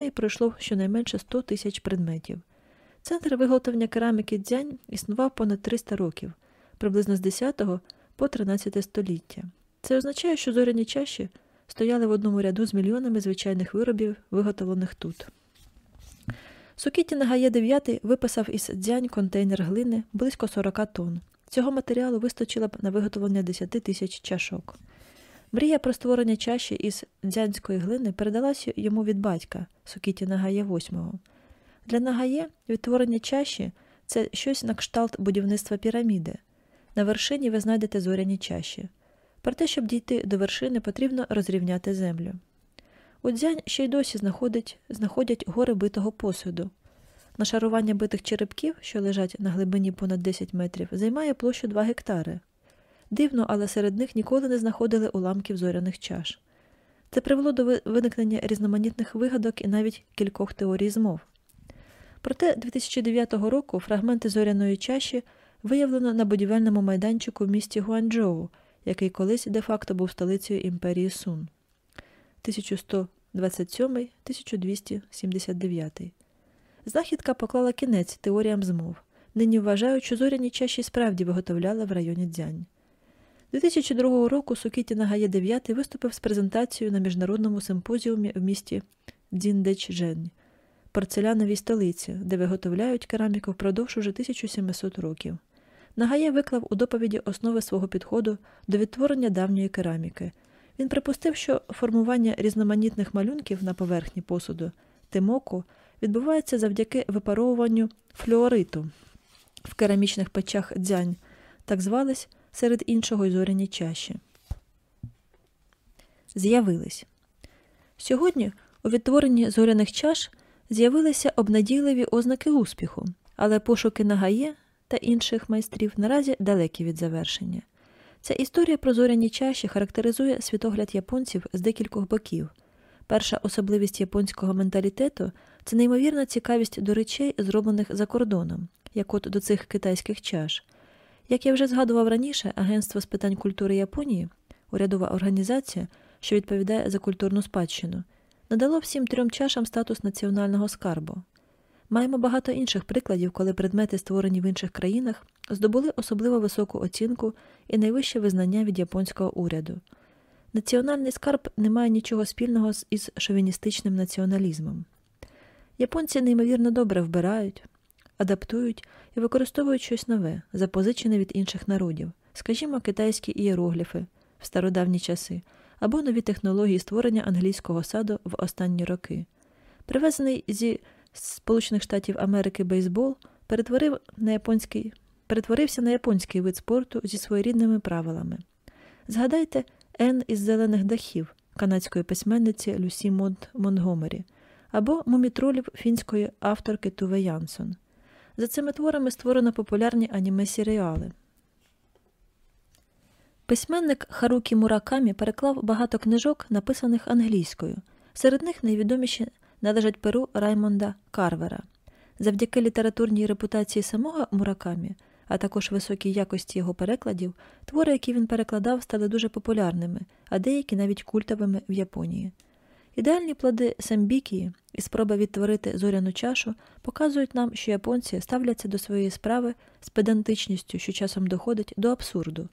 неї пройшло щонайменше 100 тисяч предметів. Центр виготовлення кераміки дзянь існував понад 300 років, приблизно з 10 по 13 століття. Це означає, що зоряні чаші стояли в одному ряду з мільйонами звичайних виробів, виготовлених тут. Сукіті Нагає 9 виписав із дзянь контейнер глини близько 40 тонн. Цього матеріалу вистачило б на виготовлення 10 тисяч чашок. Мрія про створення чаші із дзянської глини передалася йому від батька Сукіті Нагає 8. Для Нагає відтворення чаші це щось на кшталт будівництва піраміди. На вершині ви знайдете зоряні чаші. Проте, щоб дійти до вершини, потрібно розрівняти землю. У дзянь ще й досі знаходять, знаходять гори битого посуду. Нашарування битих черепків, що лежать на глибині понад 10 метрів, займає площу 2 гектари. Дивно, але серед них ніколи не знаходили уламків зоряних чаш. Це привело до виникнення різноманітних вигадок і навіть кількох теорій змов. Проте 2009 року фрагменти зоряної чаші виявлено на будівельному майданчику в місті Гуанчжоу, який колись де-факто був столицею імперії Сун. 1127-1279. Знахідка поклала кінець теоріям змов. Нині вважають, що зоряні чаші справді виготовляли в районі Дзянь. 2002 року Сукіті Нагає 9 виступив з презентацією на міжнародному симпозіумі в місті Дзіндечжень, порцеляновій столиці, де виготовляють кераміку впродовж уже 1700 років. Нагає виклав у доповіді основи свого підходу до відтворення давньої кераміки. Він припустив, що формування різноманітних малюнків на поверхні посуду тимоку відбувається завдяки випаровуванню флюориту в керамічних печах дзянь, так звались серед іншого й зоряні чаші. З'явились. Сьогодні у відтворенні зоряних чаш з'явилися обнадійливі ознаки успіху, але пошуки Нагає та інших майстрів наразі далекі від завершення. Ця історія про зоряні чаші характеризує світогляд японців з декількох боків. Перша особливість японського менталітету це неймовірна цікавість до речей, зроблених за кордоном, як от до цих китайських чаш. Як я вже згадував раніше, Агентство з питань культури Японії, урядова організація, що відповідає за культурну спадщину, надало всім трьом чашам статус національного скарбу. Маємо багато інших прикладів, коли предмети, створені в інших країнах, здобули особливо високу оцінку і найвище визнання від японського уряду. Національний скарб не має нічого спільного із шовіністичним націоналізмом. Японці неймовірно добре вбирають, адаптують і використовують щось нове, запозичене від інших народів, скажімо, китайські ієрогліфи в стародавні часи або нові технології створення англійського саду в останні роки. Привезений зі Сполучених Штатів Америки бейсбол перетворив на японський, перетворився на японський вид спорту зі своєрідними правилами. Згадайте Ен із зелених дахів канадської письменниці Люсі Монт Монгомері або мумітролів фінської авторки Туве Янсон. За цими творами створено популярні аніме-серіали. Письменник Харукі Муракамі переклав багато книжок, написаних англійською. Серед них найвідоміші належать перу Раймонда Карвера. Завдяки літературній репутації самого Муракамі, а також високій якості його перекладів, твори, які він перекладав, стали дуже популярними, а деякі навіть культовими в Японії. Ідеальні плоди самбікії і спроба відтворити зоряну чашу показують нам, що японці ставляться до своєї справи з педантичністю, що часом доходить до абсурду.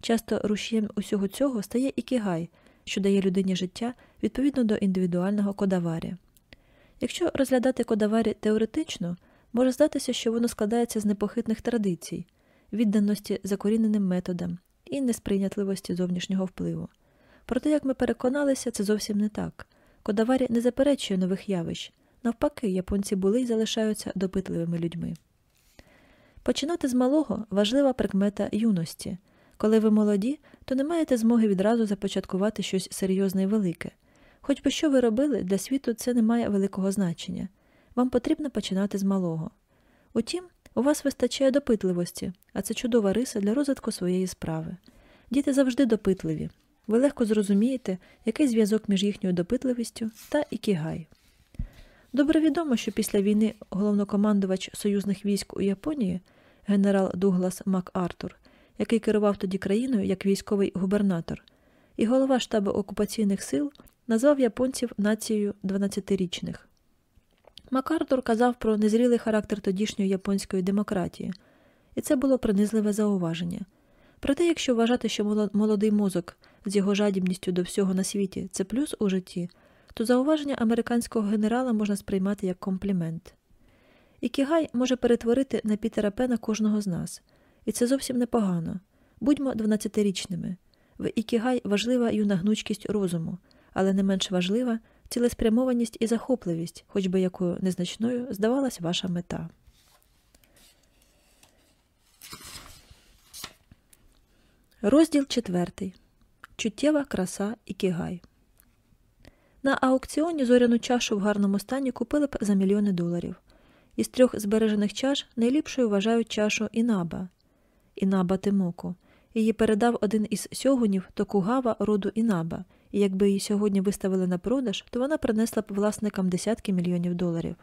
Часто рушієм усього цього стає ікігай, що дає людині життя відповідно до індивідуального кодаварі. Якщо розглядати кодаварі теоретично, може здатися, що воно складається з непохитних традицій, відданості закоріненим методам і несприйнятливості зовнішнього впливу. Проте, як ми переконалися, це зовсім не так. Кодаварі не заперечує нових явищ. Навпаки, японці були і залишаються допитливими людьми. Починати з малого важлива прикмета юності. Коли ви молоді, то не маєте змоги відразу започаткувати щось серйозне і велике. Хоч би що ви робили, для світу це не має великого значення. Вам потрібно починати з малого. Утім, у вас вистачає допитливості, а це чудова риса для розвитку своєї справи. Діти завжди допитливі. Ви легко зрозумієте, який зв'язок між їхньою допитливістю та ікігай. Добре відомо, що після війни головнокомандувач союзних військ у Японії, генерал Дуглас МакАртур, який керував тоді країною як військовий губернатор, і голова штабу окупаційних сил назвав японців нацією 12-річних. Макартур казав про незрілий характер тодішньої японської демократії, і це було принизливе зауваження. Проте, якщо вважати, що молодий мозок з його жадібністю до всього на світі це плюс у житті, то зауваження американського генерала можна сприймати як комплімент. Ікігай може перетворити на Пітера Пена кожного з нас, і це зовсім непогано. Будьмо 12-річними. В Ікігай важлива юна гнучкість розуму, але не менш важлива цілеспрямованість і захопливість, хоч би якою незначною здавалась ваша мета. Розділ четвертий. Чуттєва краса Ікігай. На аукціоні зоряну чашу в гарному стані купили б за мільйони доларів. Із трьох збережених чаш найліпшою вважають чашу Інаба Інаба Тимоку. Її передав один із сьогунів Токугава роду Інаба, і якби її сьогодні виставили на продаж, то вона принесла б власникам десятки мільйонів доларів.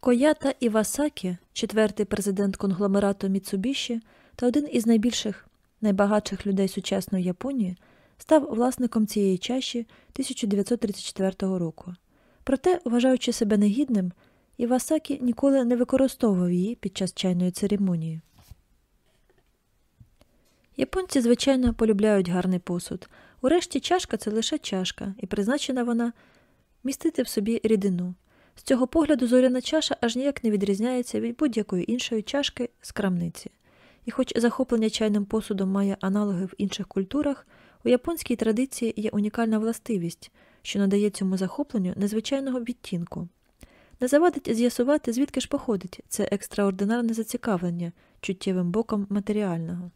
Коята Івасакі, четвертий президент конгломерату Міцубіші та один із найбільших найбагатших людей сучасної Японії, став власником цієї чаші 1934 року. Проте, вважаючи себе негідним, Івасакі ніколи не використовував її під час чайної церемонії. Японці, звичайно, полюбляють гарний посуд. Урешті чашка це лише чашка, і призначена вона містити в собі рідину. З цього погляду зоряна чаша аж ніяк не відрізняється від будь-якої іншої чашки з крамниці. І хоч захоплення чайним посудом має аналоги в інших культурах, у японській традиції є унікальна властивість, що надає цьому захопленню незвичайного відтінку. Не завадить з'ясувати, звідки ж походить це екстраординарне зацікавлення чуттєвим боком матеріального.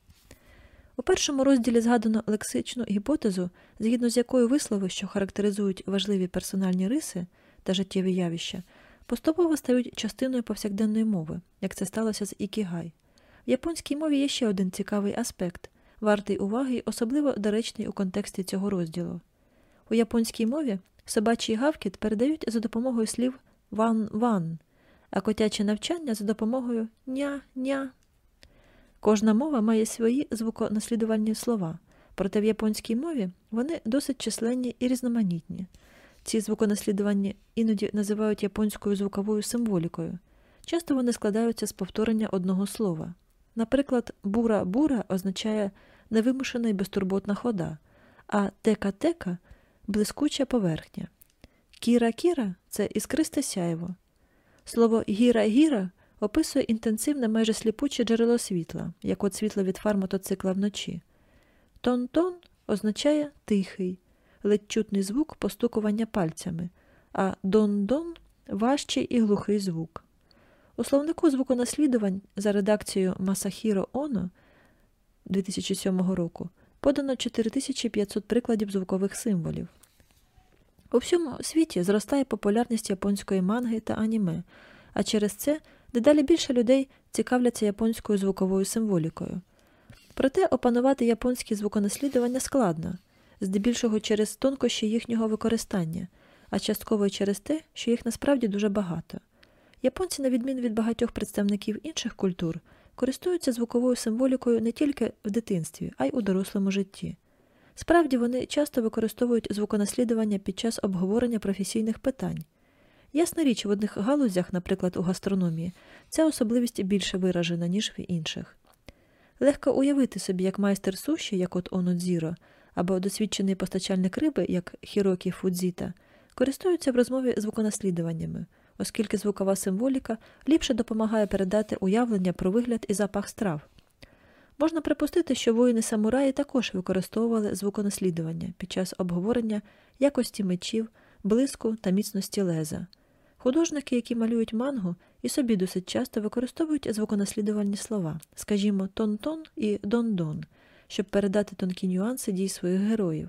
У першому розділі згадано лексичну гіпотезу, згідно з якою вислови, що характеризують важливі персональні риси та життєві явища, поступово стають частиною повсякденної мови, як це сталося з Ікігай. Японській мові є ще один цікавий аспект, вартий уваги особливо доречний у контексті цього розділу. У японській мові собачий гавкіт передають за допомогою слів ван-ван, а котяче нявчання за допомогою ня-ня. Кожна мова має свої звуконаслідувальні слова, проте в японській мові вони досить численні і різноманітні. Ці звуконаслідування іноді називають японською звуковою символікою. Часто вони складаються з повторення одного слова. Наприклад, бура-бура означає невимушена і безтурботна хода, а тека-тека блискуча поверхня. Кіра-кіра це іскристе сяйво. Слово гіра-гіра описує інтенсивне, майже сліпуче джерело світла, як от світло від фар мотоцикла вночі. Тон-тон означає тихий, ледь чутний звук постукування пальцями, а дон-дон важчий і глухий звук. У словнику звуконаслідувань за редакцією Масахіро Оно 2007 року подано 4500 прикладів звукових символів. У всьому світі зростає популярність японської манги та аніме, а через це дедалі більше людей цікавляться японською звуковою символікою. Проте опанувати японські звуконаслідування складно, здебільшого через тонкощі їхнього використання, а частково через те, що їх насправді дуже багато. Японці, на відміну від багатьох представників інших культур, користуються звуковою символікою не тільки в дитинстві, а й у дорослому житті. Справді вони часто використовують звуконаслідування під час обговорення професійних питань. Ясна річ, в одних галузях, наприклад, у гастрономії, ця особливість більше виражена, ніж в інших. Легко уявити собі, як майстер суші, як от Онодзіро, або досвідчений постачальник риби, як Хірокі Фудзіта, користуються в розмові звуконаслідуваннями, оскільки звукова символіка ліпше допомагає передати уявлення про вигляд і запах страв. Можна припустити, що воїни самураї також використовували звуконаслідування під час обговорення якості мечів, блиску та міцності леза. Художники, які малюють мангу, і собі досить часто використовують звуконаслідувальні слова, скажімо, тон-тон і дон-дон, щоб передати тонкі нюанси дій своїх героїв.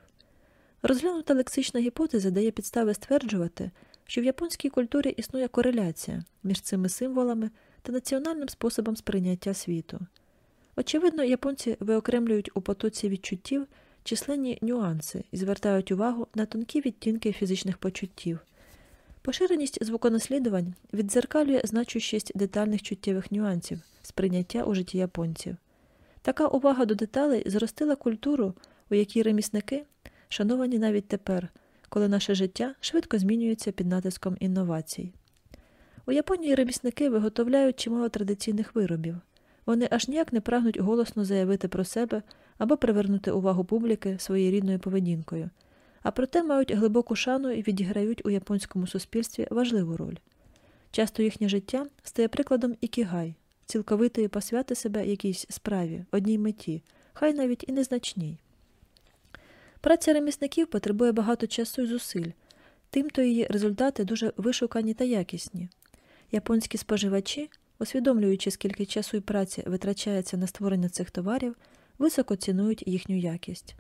Розглянута лексична гіпотеза дає підстави стверджувати, що в японській культурі існує кореляція між цими символами та національним способом сприйняття світу. Очевидно, японці виокремлюють у потоці відчуттів численні нюанси і звертають увагу на тонкі відтінки фізичних почуттів. Поширеність звуконаслідувань віддзеркалює значущість детальних чуттєвих нюансів сприйняття у житті японців. Така увага до деталей зростила культуру, у якій ремісники, шановані навіть тепер, коли наше життя швидко змінюється під натиском інновацій. У Японії ремісники виготовляють чимало традиційних виробів. Вони аж ніяк не прагнуть голосно заявити про себе або привернути увагу публіки своєю рідною поведінкою, а проте мають глибоку шану і відіграють у японському суспільстві важливу роль. Часто їхнє життя стає прикладом ікігай, цілковитої посвяти себе якійсь справі, одній меті, хай навіть і незначній. Праця ремісників потребує багато часу і зусиль, тимто її результати дуже вишукані та якісні. Японські споживачі, усвідомлюючи, скільки часу і праці витрачається на створення цих товарів, високо цінують їхню якість.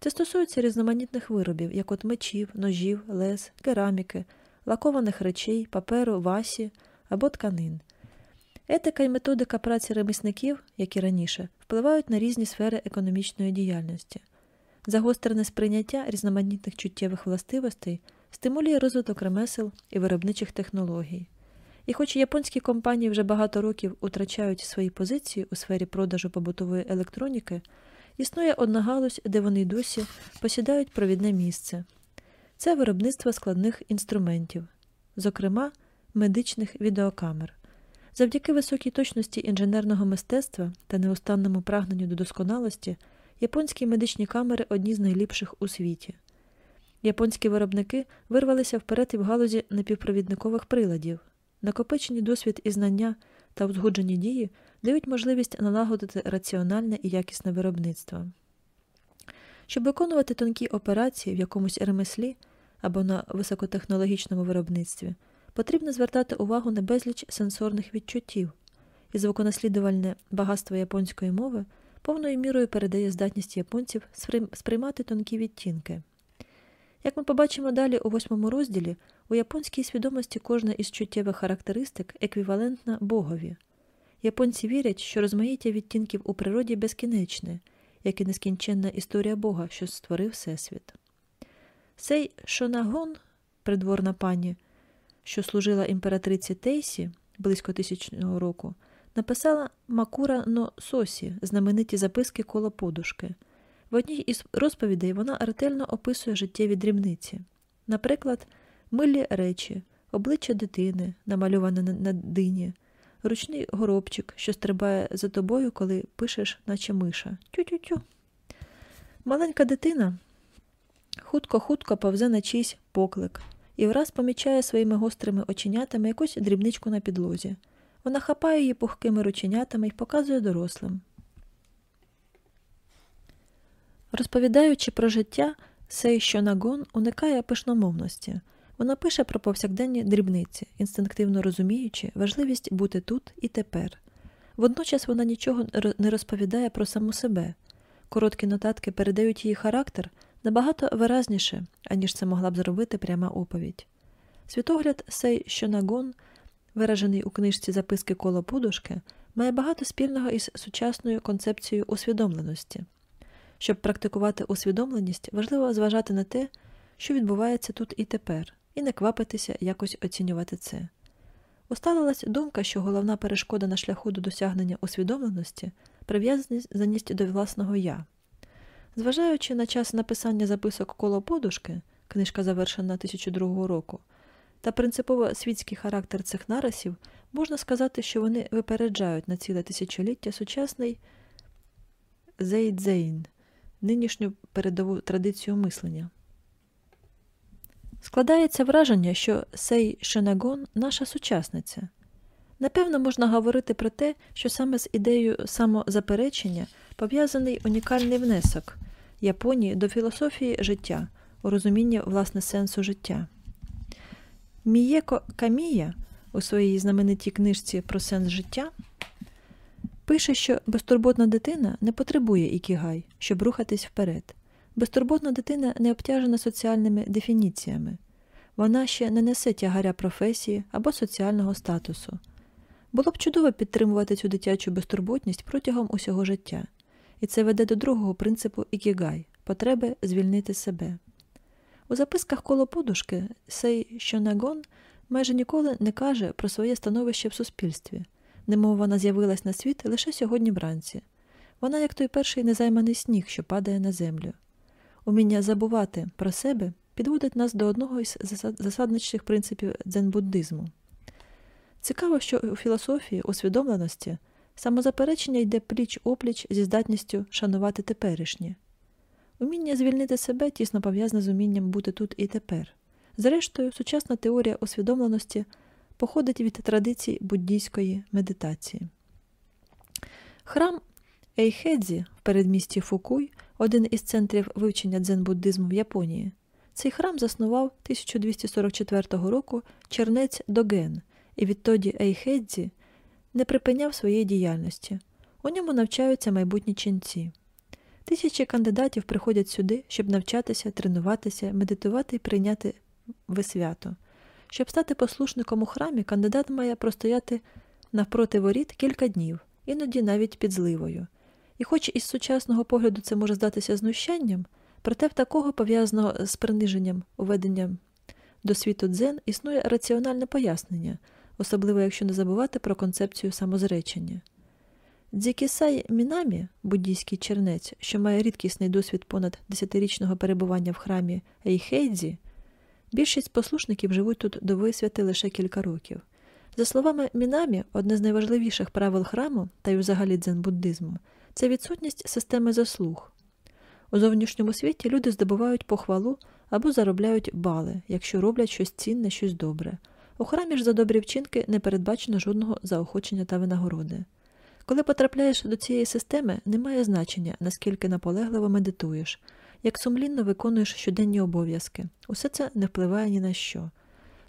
Це стосується різноманітних виробів, як от мечів, ножів, лез, кераміки, лакованих речей, паперу, васі або тканин. Етика і методика праці ремісників, як і раніше, впливають на різні сфери економічної діяльності. Загострене сприйняття різноманітних чуттєвих властивостей стимулює розвиток ремесел і виробничих технологій. І хоч японські компанії вже багато років утрачають свої позиції у сфері продажу побутової електроніки, існує одна галузь, де вони досі посідають провідне місце це виробництво складних інструментів, зокрема медичних відеокамер. Завдяки високій точності інженерного мистецтва та неустанному прагненню до досконалості, японські медичні камери одні з найліпших у світі. Японські виробники вирвалися вперед і в галузі напівпровідникових приладів. Накопичені досвід і знання та узгоджені дії дають можливість налагодити раціональне і якісне виробництво. Щоб виконувати тонкі операції в якомусь ремеслі або на високотехнологічному виробництві, потрібно звертати увагу на безліч сенсорних відчуттів, і звуконаслідувальне багатство японської мови повною мірою передає здатність японців сприймати тонкі відтінки. Як ми побачимо далі у восьмому розділі, у японській свідомості кожна із чуттєвих характеристик еквівалентна Богові. Японці вірять, що розмаїття відтінків у природі безкінечне, як і нескінченна історія Бога, що створив Всесвіт. Сей Шонагон, придворна пані, що служила імператриці Тейсі близько тисячного року, написала Макура но Сосі, знамениті записки коло подушки. В одній із розповідей вона ретельно описує життєві дрібниці. Наприклад, милі речі, обличчя дитини, намальоване на дині, ручний горобчик, що стрибає за тобою, коли пишеш, наче миша. Тю-тю-тю. Маленька дитина хутко-хутко повзе на чийсь поклик і враз помічає своїми гострими оченятами якусь дрібничку на підлозі. Вона хапає її пухкими рученятами і показує дорослим. Розповідаючи про життя, Сей Щонагон уникає пишномовності. Вона пише про повсякденні дрібниці, інстинктивно розуміючи важливість бути тут і тепер. Водночас вона нічого не розповідає про саму себе. Короткі нотатки передають її характер набагато виразніше, аніж це могла б зробити пряма оповідь. Світогляд Сей Щонагон, виражений у книжці записки коло подушки, має багато спільного із сучасною концепцією усвідомленості. Щоб практикувати усвідомленість, важливо зважати на те, що відбувається тут і тепер, і не квапитися якось оцінювати це. Усталилась думка, що головна перешкода на шляху до досягнення усвідомленості прив'язаність до власного я. Зважаючи на час написання записок коло подушки, книжка завершена 2002 року, та принципово світський характер цих нарисів, можна сказати, що вони випереджають на ціле тисячоліття сучасний зейдзейн, нинішню передову традицію мислення. Складається враження, що Сей Шенагон наша сучасниця. Напевно, можна говорити про те, що саме з ідеєю самозаперечення пов'язаний унікальний внесок Японії до філософії життя, у розумінні власне сенсу життя. Мієко Камія у своїй знаменитій книжці про сенс життя пише, що безтурботна дитина не потребує ікігай, щоб рухатись вперед. Безтурботна дитина не обтяжена соціальними дефініціями, вона ще не несе тягаря професії або соціального статусу. Було б чудово підтримувати цю дитячу безтурботність протягом усього життя, і це веде до другого принципу ікігай потреби звільнити себе. У записках коло подушки Сей Щонагон майже ніколи не каже про своє становище в суспільстві, немов вона з'явилась на світ лише сьогодні вранці. Вона, як той перший незайманий сніг, що падає на землю. Уміння забувати про себе підводить нас до одного із засадничих принципів дзен-буддизму. Цікаво, що у філософії усвідомленості самозаперечення йде пліч опліч зі здатністю шанувати теперішнє. Уміння звільнити себе тісно пов'язане з умінням бути тут і тепер. Зрештою, сучасна теорія усвідомленості походить від традицій буддійської медитації. Храм Ейхедзі в передмісті Фукуй, один із центрів вивчення дзен-буддизму в Японії. Цей храм заснував 1244 року чернець Доген, і відтоді Ейхедзі не припиняв своєї діяльності. У ньому навчаються майбутні ченці. Тисячі кандидатів приходять сюди, щоб навчатися, тренуватися, медитувати і прийняти висвято. Щоб стати послушником у храмі, кандидат має простояти навпроти воріт кілька днів, іноді навіть під зливою. І хоч із сучасного погляду це може здатися знущанням, проте в такого пов'язаного з приниженням уведенням до світу дзен існує раціональне пояснення, особливо якщо не забувати про концепцію самозречення. Дзікісай Мінамі, буддійський чернець, що має рідкісний досвід понад десятирічного перебування в храмі Ейхейдзі, більшість послушників живуть тут до висвяти лише кілька років. За словами Мінамі, одне з найважливіших правил храму та й взагалі дзен-буддизму це відсутність системи заслуг. У зовнішньому світі люди здобувають похвалу або заробляють бали, якщо роблять щось цінне, щось добре. У храмі ж за добрі вчинки не передбачено жодного заохочення та винагороди. Коли потрапляєш до цієї системи, немає значення, наскільки наполегливо медитуєш, як сумлінно виконуєш щоденні обов'язки. Усе це не впливає ні на що.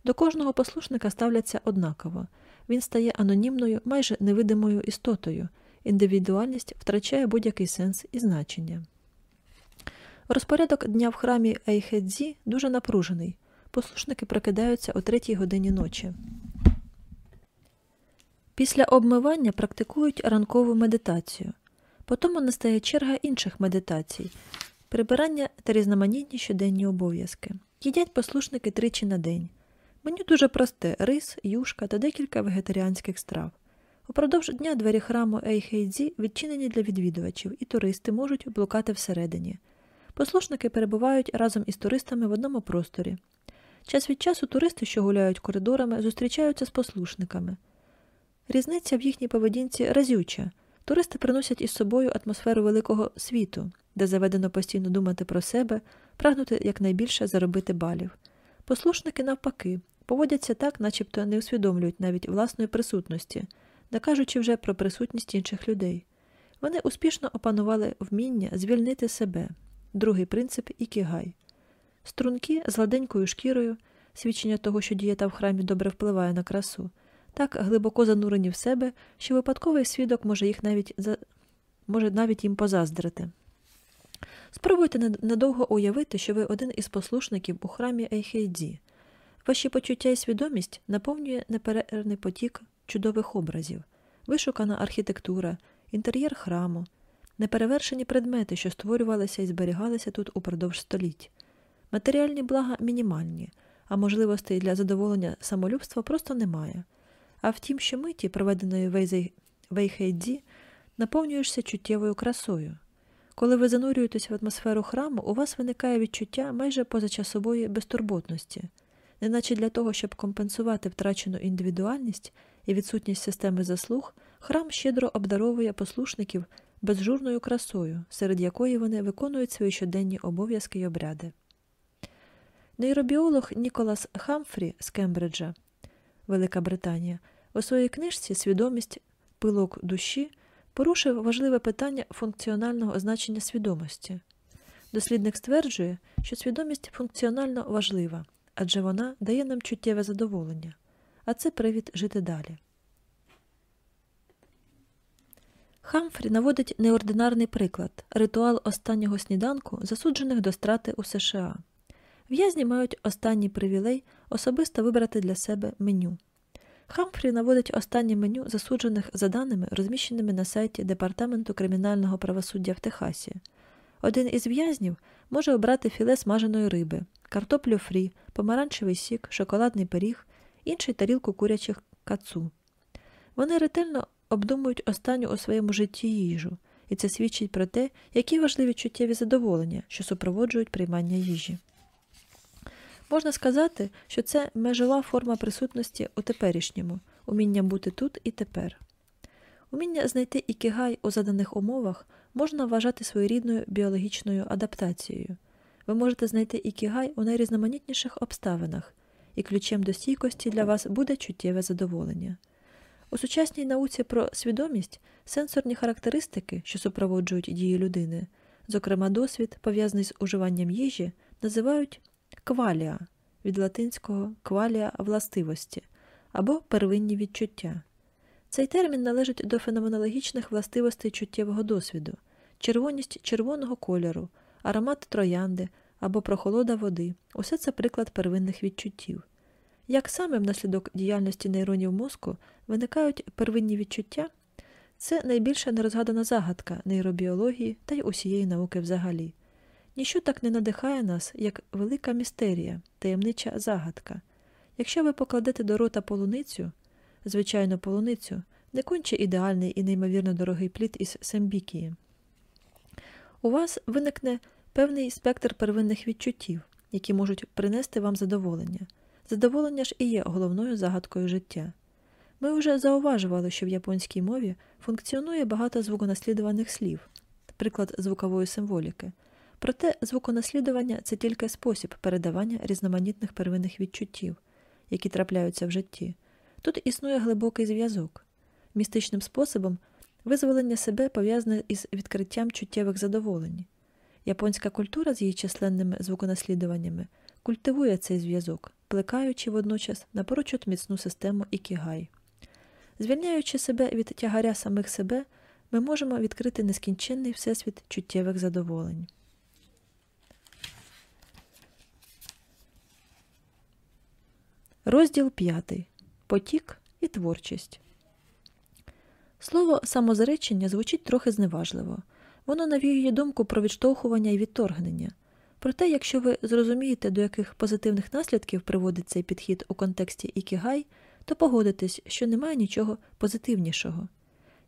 До кожного послушника ставляться однаково. Він стає анонімною, майже невидимою істотою, індивідуальність втрачає будь-який сенс і значення. Розпорядок дня в храмі Ейхедзі дуже напружений. Послушники прокидаються о третій годині ночі. Після обмивання практикують ранкову медитацію. Потім настає черга інших медитацій, прибирання та різноманітні щоденні обов'язки. Їдять послушники тричі на день. Меню дуже просте рис, юшка та декілька вегетаріанських страв. Упродовж дня двері храму Ейхейдзі відчинені для відвідувачів, і туристи можуть блукати всередині. Послушники перебувають разом із туристами в одному просторі. Час від часу туристи, що гуляють коридорами, зустрічаються з послушниками. Різниця в їхній поведінці разюча. Туристи приносять із собою атмосферу великого світу, де заведено постійно думати про себе, прагнути якнайбільше заробити балів. Послушники, навпаки, поводяться так, начебто не усвідомлюють навіть власної присутності, не кажучи вже про присутність інших людей. Вони успішно опанували вміння звільнити себе, другий принцип ікігай. Струнки з гладенькою шкірою, свідчення того, що дієта в храмі добре впливає на красу, так глибоко занурені в себе, що випадковий свідок може їх навіть за... може навіть їм позаздрити. Спробуйте недовго уявити, що ви один із послушників у храмі Ейхейдзі. Ваші почуття і свідомість наповнює неперервний потік чудових образів, вишукана архітектура, інтер'єр храму, неперевершені предмети, що створювалися і зберігалися тут упродовж століть. Матеріальні блага мінімальні, а можливостей для задоволення самолюбства просто немає. А втім, що миті, проведеної в Ейхейдзі, наповнюєшся чуттєвою красою. Коли ви занурюєтесь в атмосферу храму, у вас виникає відчуття майже позачасової безтурботності, неначе для того, щоб компенсувати втрачену індивідуальність і відсутність системи заслуг, храм щедро обдаровує послушників безжурною красою, серед якої вони виконують свої щоденні обов'язки й обряди. Нейробіолог Ніколас Хамфрі з Кембриджа, Велика Британія, у своїй книжці Свідомість пилок душі порушив важливе питання функціонального значення свідомості. Дослідник стверджує, що свідомість функціонально важлива, адже вона дає нам чуттєве задоволення, а це привід жити далі. Хамфрі наводить неординарний приклад ритуал останнього сніданку, засуджених до страти у США. В'язні мають останній привілей особисто вибрати для себе меню. Хамфрі наводить останнє меню засуджених за даними, розміщеними на сайті Департаменту кримінального правосуддя в Техасі. Один із в'язнів може обрати філе смаженої риби, картоплю фрі, помаранчевий сік, шоколадний пиріг, інший тарілку курячих кацу. Вони ретельно обдумують останню у своєму житті їжу, і це свідчить про те, які важливі чуттєві задоволення, що супроводжують приймання їжі. Можна сказати, що це межова форма присутності у теперішньому, уміння бути тут і тепер. Уміння знайти ікігай у заданих умовах можна вважати своєрідною біологічною адаптацією. Ви можете знайти ікігай у найрізноманітніших обставинах, і ключем до стійкості для вас буде чуттєве задоволення. У сучасній науці про свідомість сенсорні характеристики, що супроводжують дії людини, зокрема досвід, пов'язаний з уживанням їжі, називають кваліа від латинського квалія властивості або первинні відчуття. Цей термін належить до феноменологічних властивостей чуттєвого досвіду, червоність червоного кольору, аромат троянди або прохолода води усе це приклад первинних відчуттів. Як саме внаслідок діяльності нейронів мозку виникають первинні відчуття, це найбільша нерозгадана загадка нейробіології та й усієї науки взагалі. Ніщо так не надихає нас, як велика містерія, таємнича загадка. Якщо ви покладете до рота полуницю, звичайно, полуницю, не конче ідеальний і неймовірно дорогий плід із Сембікії, у вас виникне певний спектр первинних відчуттів, які можуть принести вам задоволення. Задоволення ж і є головною загадкою життя. Ми вже зауважували, що в японській мові функціонує багато звуконаслідуваних слів, приклад звукової символіки. Проте звуконаслідування це тільки спосіб передавання різноманітних первинних відчуттів, які трапляються в житті. Тут існує глибокий зв'язок. Містичним способом визволення себе пов'язане із відкриттям чуттєвих задоволень. Японська культура з її численними звуконаслідуваннями культивує цей зв'язок, плекаючи водночас напрочуд міцну систему ікігай. Звільняючи себе від тягаря самих себе, ми можемо відкрити нескінченний всесвіт чуттєвих задоволень. Розділ 5. Потік і творчість. Слово самозречення звучить трохи зневажливо. Воно навіює думку про відштовхування і відторгнення. Проте, якщо ви зрозумієте, до яких позитивних наслідків приводить цей підхід у контексті ікігай, то погодитесь, що немає нічого позитивнішого.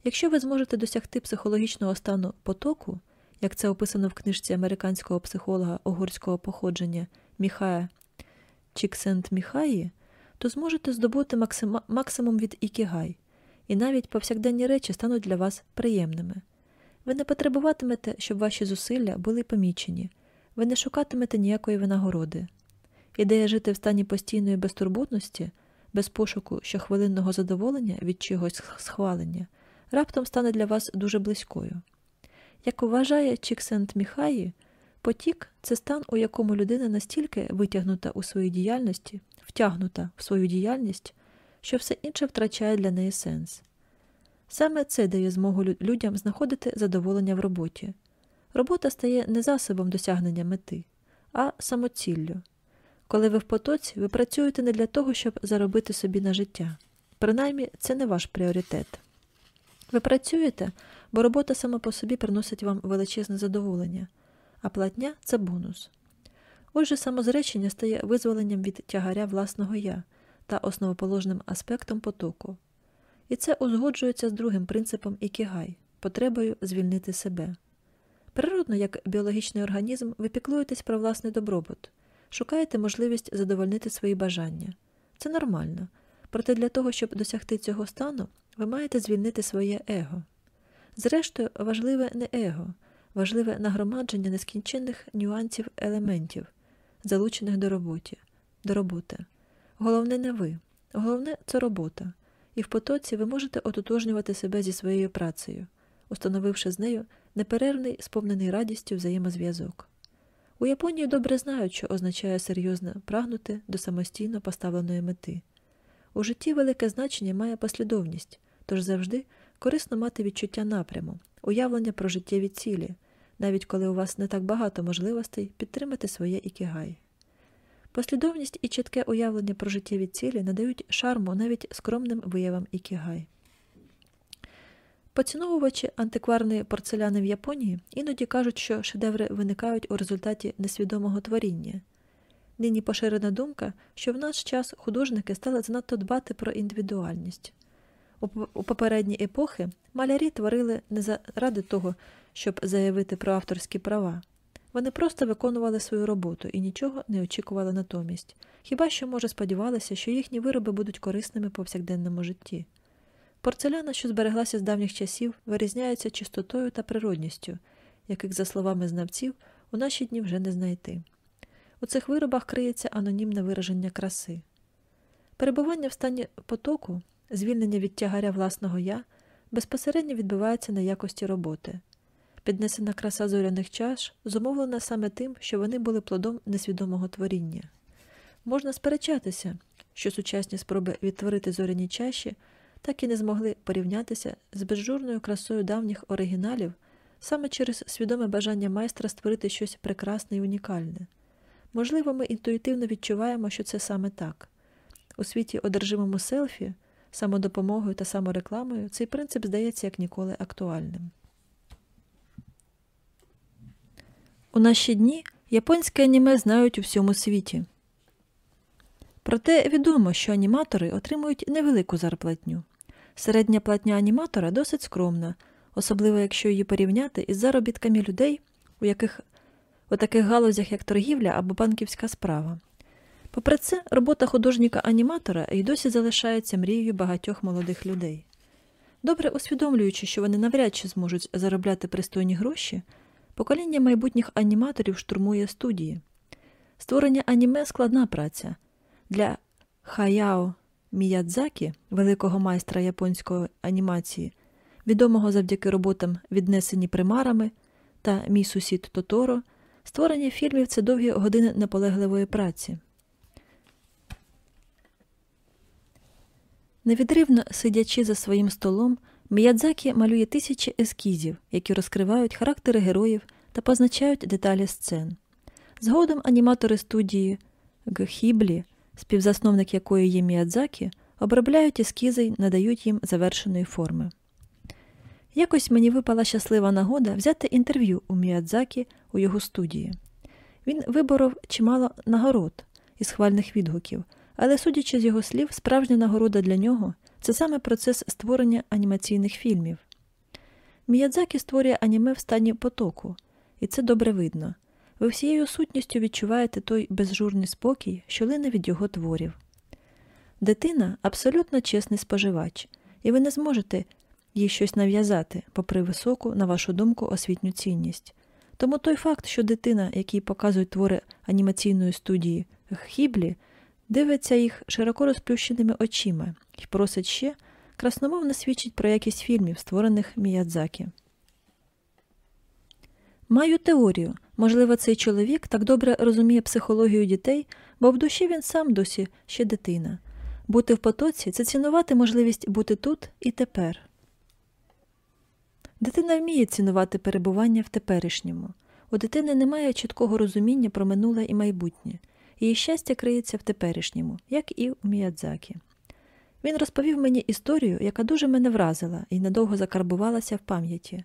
Якщо ви зможете досягти психологічного стану потоку, як це описано в книжці американського психолога угорського походження Міхая Чіксент Міхаї, то зможете здобути максима, максимум від ікігай, і навіть повсякденні речі стануть для вас приємними. Ви не потребуватимете, щоб ваші зусилля були помічені, ви не шукатимете ніякої винагороди. Ідея жити в стані постійної безтурботності, без пошуку щохвилинного задоволення від чогось схвалення, раптом стане для вас дуже близькою. Як вважає Чіксент Міхаї, потік це стан, у якому людина настільки витягнута у своїй діяльності, втягнута в свою діяльність, що все інше втрачає для неї сенс. Саме це дає змогу людям знаходити задоволення в роботі. Робота стає не засобом досягнення мети, а самоціллю. Коли ви в потоці, ви працюєте не для того, щоб заробити собі на життя. Принаймні, це не ваш пріоритет. Ви працюєте, бо робота сама по собі приносить вам величезне задоволення, а платня це бонус. Отже, самозречення стає визволенням від тягаря власного я та основоположним аспектом потоку. І це узгоджується з другим принципом ікігай потребою звільнити себе. Природно, як біологічний організм, ви піклуєтесь про власний добробут, шукаєте можливість задовольнити свої бажання. Це нормально. Проте для того, щоб досягти цього стану, ви маєте звільнити своє его. Зрештою, важливе не его, важливе нагромадження нескінченних нюансів елементів, залучених до роботи. до роботи. Головне не ви, головне це робота, і в потоці ви можете ототожнювати себе зі своєю працею, установивши з нею неперервний, сповнений радістю взаємозв'язок. У Японії добре знають, що означає серйозно прагнути до самостійно поставленої мети. У житті велике значення має послідовність, тож завжди корисно мати відчуття напряму, уявлення про життєві цілі, навіть коли у вас не так багато можливостей підтримати своє ікігай. Послідовність і чітке уявлення про життєві цілі надають шарму навіть скромним виявам ікігай. Поціновувачі антикварної порцеляни в Японії іноді кажуть, що шедеври виникають у результаті несвідомого творіння. Нині поширена думка, що в наш час художники стали занадто дбати про індивідуальність. У попередні епохи малярі творили не заради того, щоб заявити про авторські права. Вони просто виконували свою роботу і нічого не очікували натомість, хіба що, може, сподівалися, що їхні вироби будуть корисними повсякденному житті. Порцеляна, що збереглася з давніх часів, вирізняється чистотою та природністю, яких, за словами знавців, у наші дні вже не знайти. У цих виробах криється анонімне вираження краси. Перебування в стані потоку, звільнення від тягаря власного я безпосередньо відбивається на якості роботи. Піднесена краса зоряних чаш зумовлена саме тим, що вони були плодом несвідомого творіння. Можна сперечатися, що сучасні спроби відтворити зоряні чаші так і не змогли порівнятися з безжурною красою давніх оригіналів саме через свідоме бажання майстра створити щось прекрасне і унікальне. Можливо, ми інтуїтивно відчуваємо, що це саме так. У світі, одержимому селфі, самодопомогою та саморекламою, цей принцип здається як ніколи актуальним. У наші дні японське аніме знають у всьому світі. Проте відомо, що аніматори отримують невелику зарплатню. Середня платня аніматора досить скромна, особливо якщо її порівняти із заробітками людей, у яких у таких галузях, як торгівля або банківська справа. Попри це, робота художника-аніматора і досі залишається мрією багатьох молодих людей. Добре усвідомлюючи, що вони навряд чи зможуть заробляти пристойні гроші, покоління майбутніх аніматорів штурмує студії. Створення аніме складна праця. Для Хаяо Міядзакі, великого майстра японської анімації, відомого завдяки роботам віднесені примарами та мій сусід Тоторо, створення фільмів це довгі години наполегливої праці. Невідривно сидячи за своїм столом, Міядзакі малює тисячі ескізів, які розкривають характери героїв та позначають деталі сцен. Згодом аніматори студії Гхіблі – співзасновник якої є Міядзакі, обробляють ескізи й надають їм завершеної форми. Якось мені випала щаслива нагода взяти інтерв'ю у Міядзакі у його студії. Він виборов чимало нагород із хвальних відгуків, але, судячи з його слів, справжня нагорода для нього це саме процес створення анімаційних фільмів. Міядзакі створює аніме в стані потоку, і це добре видно. Ви всією сутністю відчуваєте той безжурний спокій, що лине від його творів. Дитина абсолютно чесний споживач, і ви не зможете їй щось нав'язати, попри високу, на вашу думку, освітню цінність. Тому той факт, що дитина, який показують твори анімаційної студії Хіблі, дивиться їх широко розплющеними очима і просить ще, красномовно свідчить про якість фільмів, створених Міядзакі. Маю теорію. Можливо, цей чоловік так добре розуміє психологію дітей, бо в душі він сам досі ще дитина. Бути в потоці це цінувати можливість бути тут і тепер. Дитина вміє цінувати перебування в теперішньому. У дитини немає чіткого розуміння про минуле і майбутнє. Її щастя криється в теперішньому, як і у Міядзакі. Він розповів мені історію, яка дуже мене вразила і надовго закарбувалася в пам'яті.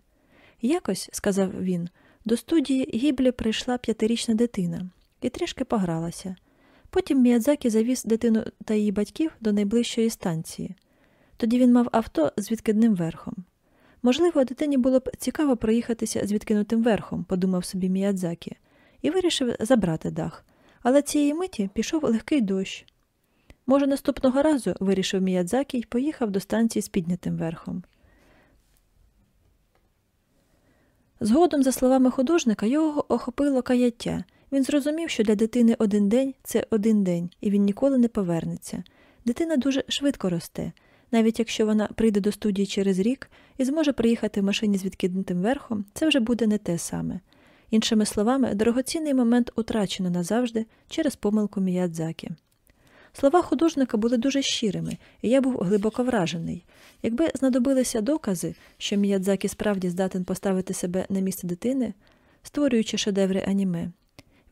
Якось, сказав він, до студії гіблі прийшла п'ятирічна дитина і трішки погралася. Потім Міядзакі завіз дитину та її батьків до найближчої станції. Тоді він мав авто з відкидним верхом. Можливо, дитині було б цікаво проїхатися з відкинутим верхом, подумав собі Міядзакі, і вирішив забрати дах. Але цієї миті пішов легкий дощ. Може, наступного разу вирішив Міядзакі і поїхав до станції з піднятим верхом. Згодом, за словами художника, його охопило каяття. Він зрозумів, що для дитини один день це один день, і він ніколи не повернеться. Дитина дуже швидко росте, навіть якщо вона прийде до студії через рік і зможе приїхати в машині з відкинутим верхом, це вже буде не те саме. Іншими словами, дорогоцінний момент утрачено назавжди через помилку Міядзакі. Слова художника були дуже щирими, і я був глибоко вражений. Якби знадобилися докази, що Міядзакі справді здатен поставити себе на місце дитини, створюючи шедеври аніме,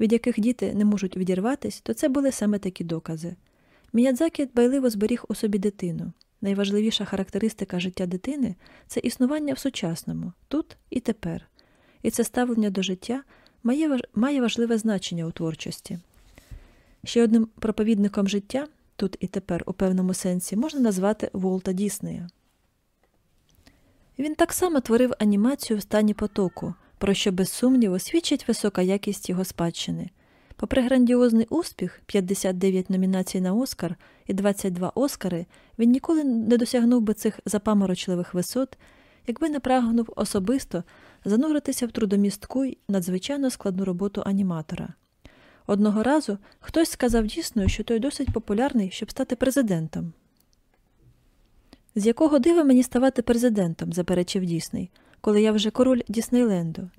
від яких діти не можуть відірватись, то це були саме такі докази. Міядзакі дбайливо зберіг у собі дитину. Найважливіша характеристика життя дитини це існування в сучасному, тут і тепер. І це ставлення до життя має важливе значення у творчості. Ще одним проповідником життя, тут і тепер, у певному сенсі, можна назвати Волта Діснея. Він так само творив анімацію в стані потоку, про що без сумніву свідчить висока якість його спадщини. Попри грандіозний успіх, 59 номінацій на Оскар і 22 Оскари, він ніколи не досягнув би цих запаморочливих висот, якби не прагнув особисто зануритися в трудомістку й надзвичайно складну роботу аніматора. Одного разу хтось сказав дійсно, що той досить популярний, щоб стати президентом. З якого дива мені ставати президентом, заперечив Дісней, коли я вже король Діснейленду.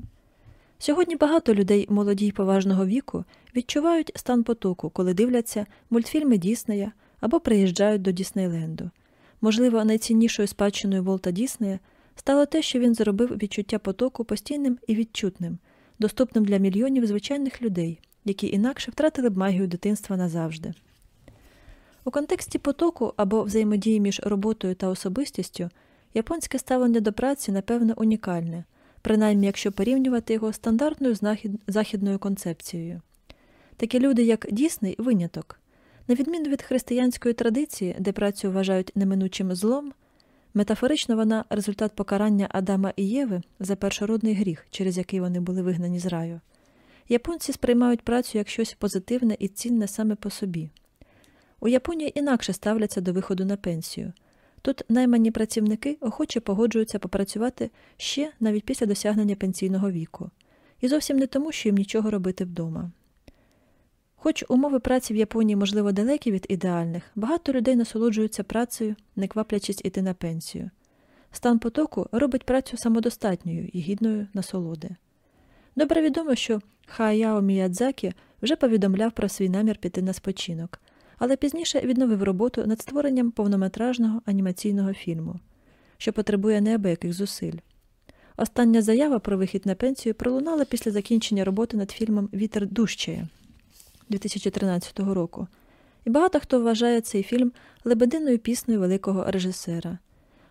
Сьогодні багато людей молоді й поважного віку відчувають стан потоку, коли дивляться мультфільми Діснея або приїжджають до Діснейленду. Можливо, найціннішою спадщиною Волта Діснея стало те, що він зробив відчуття потоку постійним і відчутним, доступним для мільйонів звичайних людей, які інакше втратили б магію дитинства назавжди. У контексті потоку або взаємодії між роботою та особистістю японське ставлення до праці, напевно, унікальне, принаймні якщо порівнювати його з стандартною західною концепцією. Такі люди, як Дісней, виняток. На відміну від християнської традиції, де працю вважають неминучим злом, метафорично вона результат покарання Адама і Єви за першородний гріх, через який вони були вигнані з раю. Японці сприймають працю як щось позитивне і цінне саме по собі. У Японії інакше ставляться до виходу на пенсію. Тут наймані працівники охоче погоджуються попрацювати ще навіть після досягнення пенсійного віку, і зовсім не тому, що їм нічого робити вдома. Хоч умови праці в Японії, можливо, далекі від ідеальних, багато людей насолоджуються працею, не кваплячись іти на пенсію. Стан потоку робить працю самодостатньою і гідною насолоди. Добре відомо, що Хаяо Міядзакі вже повідомляв про свій намір піти на спочинок, але пізніше відновив роботу над створенням повнометражного анімаційного фільму, що потребує неабияких зусиль. Остання заява про вихід на пенсію пролунала після закінчення роботи над фільмом Вітер дужчає 2013 року, і багато хто вважає цей фільм лебединою піснею великого режисера.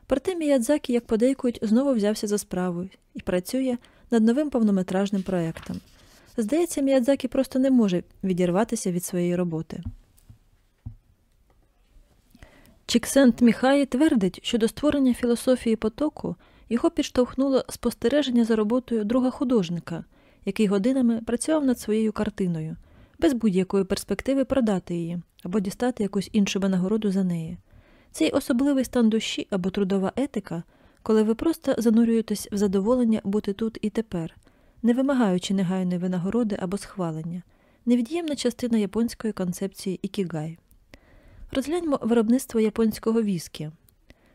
Проте Міядзакі, як подейкують, знову взявся за справу і працює над новим повнометражним проєктом. Здається, Міядзакі просто не може відірватися від своєї роботи. Чіксент Міхаї твердить, що до створення філософії потоку його підштовхнуло спостереження за роботою друга художника, який годинами працював над своєю картиною, без будь-якої перспективи продати її або дістати якусь іншу винагороду за неї. Цей особливий стан душі або трудова етика, коли ви просто занурюєтесь в задоволення бути тут і тепер, не вимагаючи негайної винагороди або схвалення, невід'ємна частина японської концепції ікігай. Розгляньмо виробництво японського віскі.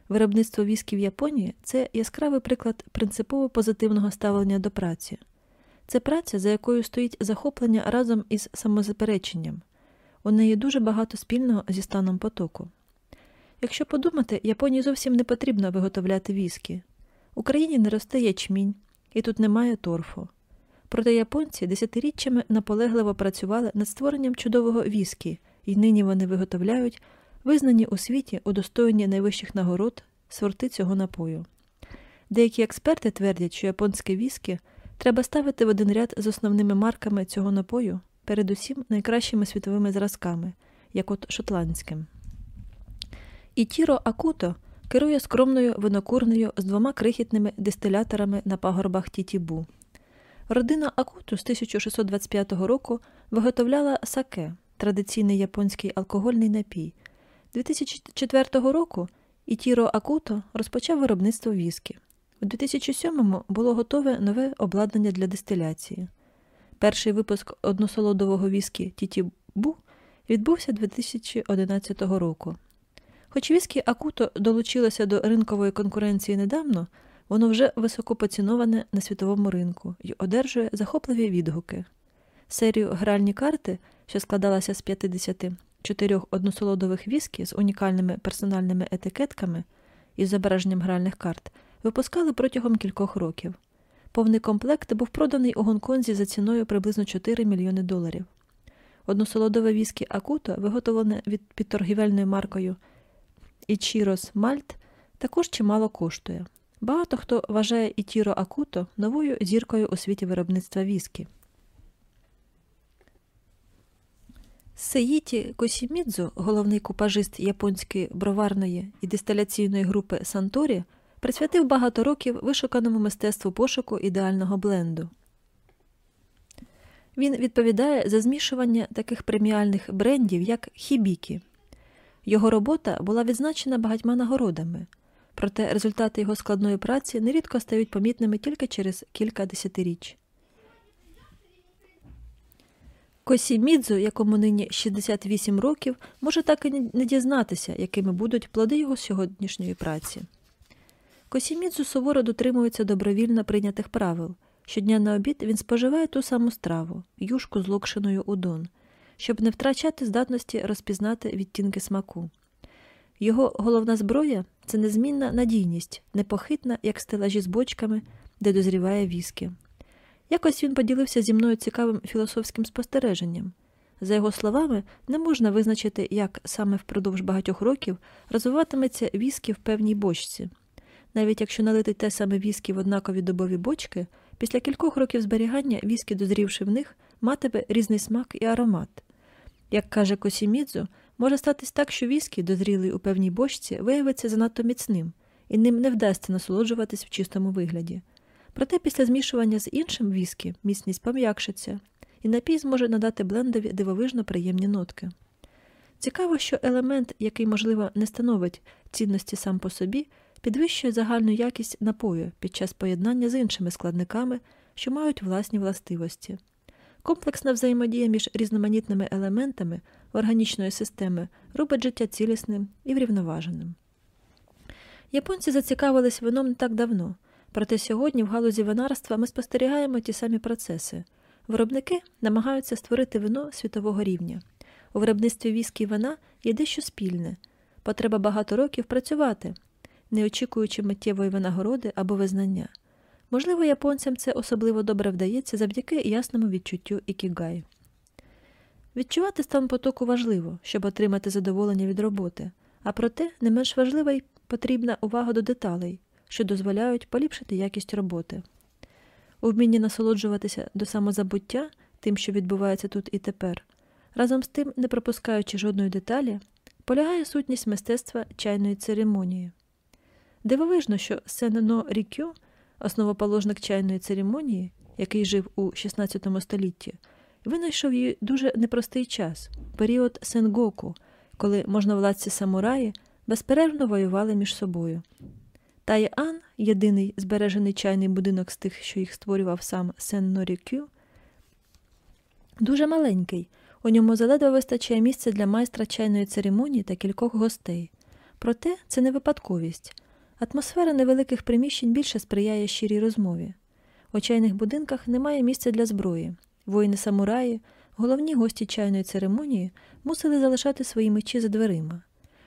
Виробництво віскі в Японії це яскравий приклад принципово позитивного ставлення до праці. Це праця, за якою стоїть захоплення разом із самозапереченням. У неї дуже багато спільного зі станом потоку. Якщо подумати, Японії зовсім не потрібно виготовляти віскі. Україні не росте ячмінь, і тут немає торфу. Проте японці десятиріччями наполегливо працювали над створенням чудового віскі, і нині вони виготовляють визнані у світі удостоєнні найвищих нагород сорти цього напою. Деякі експерти твердять, що японське віскі треба ставити в один ряд з основними марками цього напою, передусім найкращими світовими зразками, як от шотландським. Ітіро Акуто керує скромною винокурнею з двома крихітними дистиляторами на пагорбах Тітібу. Родина Акуту з 1625 року виготовляла саке, традиційний японський алкогольний напій. 2004 року Ітіро Акуто розпочав виробництво віскі. У 2007-му було готове нове обладнання для дистиляції. Перший випуск односолодового віскі Тітібу відбувся 2011 року. Хоч віскі Акуто долучилося до ринкової конкуренції недавно, воно вже високо поціноване на світовому ринку і одержує захопливі відгуки. Серію гральні карти, що складалася з 54 односолодових віскі з унікальними персональними етикетками із зображенням гральних карт, випускали протягом кількох років. Повний комплект був проданий у Гонконзі за ціною приблизно 4 мільйони доларів. Односолодове віскі Акуто, виготовлене від під торгівельною маркою Ichiro's Malt, також чимало коштує. Багато хто вважає Ітіро Акуто новою зіркою у світі виробництва віскі. Сеїті Косімідзу, головний купажист японської броварної і дистиляційної групи Санторі, присвятив багато років вишуканому мистецтву пошуку ідеального бленду. Він відповідає за змішування таких преміальних брендів, як хібікі. Його робота була відзначена багатьма нагородами, проте результати його складної праці нерідко стають помітними тільки через кілька десятиріч. Косімідзу, якому нині 68 років, може так і не дізнатися, якими будуть плоди його сьогоднішньої праці. Косімідзу суворо дотримується добровільно прийнятих правил. Щодня на обід він споживає ту саму страву юшку з локшиною удон, щоб не втрачати здатності розпізнати відтінки смаку. Його головна зброя це незмінна надійність, непохитна, як стелажі з бочками, де дозріває віскі. Якось він поділився зі мною цікавим філософським спостереженням. За його словами, не можна визначити, як саме впродовж багатьох років розвиватиметься віскі в певній бочці. Навіть якщо налити те саме віскі в однакові добові бочки, після кількох років зберігання віскі, дозрівши в них, матиме різний смак і аромат. Як каже Косімідзу, може статись так, що віскі, дозрілий у певній бочці, виявиться занадто міцним, і ним не вдасться насолоджуватись в чистому вигляді. Проте після змішування з іншим віскі міцність пом'якшиться, і напій зможе надати блендові дивовижно приємні нотки. Цікаво, що елемент, який, можливо, не становить цінності сам по собі, підвищує загальну якість напою під час поєднання з іншими складниками, що мають власні властивості. Комплексна взаємодія між різноманітними елементами органічної системи робить життя цілісним і врівноваженим. Японці зацікавились вином не так давно, проте сьогодні в галузі винарства ми спостерігаємо ті самі процеси. Виробники намагаються створити вино світового рівня. У виробництві віскі і вина є дещо спільне. Потреба багато років працювати, не очікуючи миттєвої винагороди або визнання. Можливо, японцям це особливо добре вдається завдяки ясному відчуттю ікігай. Відчувати стан потоку важливо, щоб отримати задоволення від роботи, а проте не менш важлива й потрібна увага до деталей, що дозволяють поліпшити якість роботи. У вмінні насолоджуватися до самозабуття тим, що відбувається тут і тепер, разом з тим, не пропускаючи жодної деталі, полягає сутність мистецтва чайної церемонії. Дивовижно, що Сенено Рікю, основоположник чайної церемонії, який жив у XVI столітті, винайшов її дуже непростий час період Сенгоку, коли можновладці самураї безперервно воювали між собою. Тайан, єдиний збережений чайний будинок з тих, що їх створював сам Сен Норікю, дуже маленький. У ньому заледве вистачає місця для майстра чайної церемонії та кількох гостей. Проте це не випадковість. Атмосфера невеликих приміщень більше сприяє щирій розмові. У чайних будинках немає місця для зброї. Воїни самураї, головні гості чайної церемонії, мусили залишати свої мечі за дверима.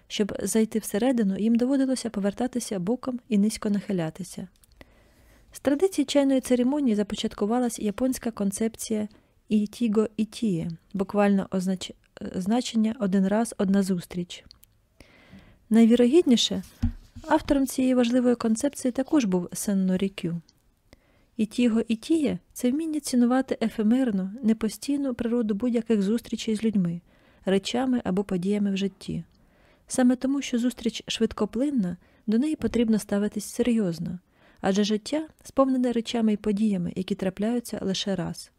Щоб зайти всередину, їм доводилося повертатися боком і низько нахилятися. З традиції чайної церемонії започаткувалась японська концепція ітіго ітіє, буквально означ... значення один раз одна зустріч. Найвірогідніше, автором цієї важливої концепції також був Сенно Рікю. Ітіго ітіє це вміння цінувати ефемерну, непостійну природу будь-яких зустрічей з людьми, речами або подіями в житті. Саме тому, що зустріч швидкоплинна, до неї потрібно ставитись серйозно, адже життя сповнене речами і подіями, які трапляються лише раз.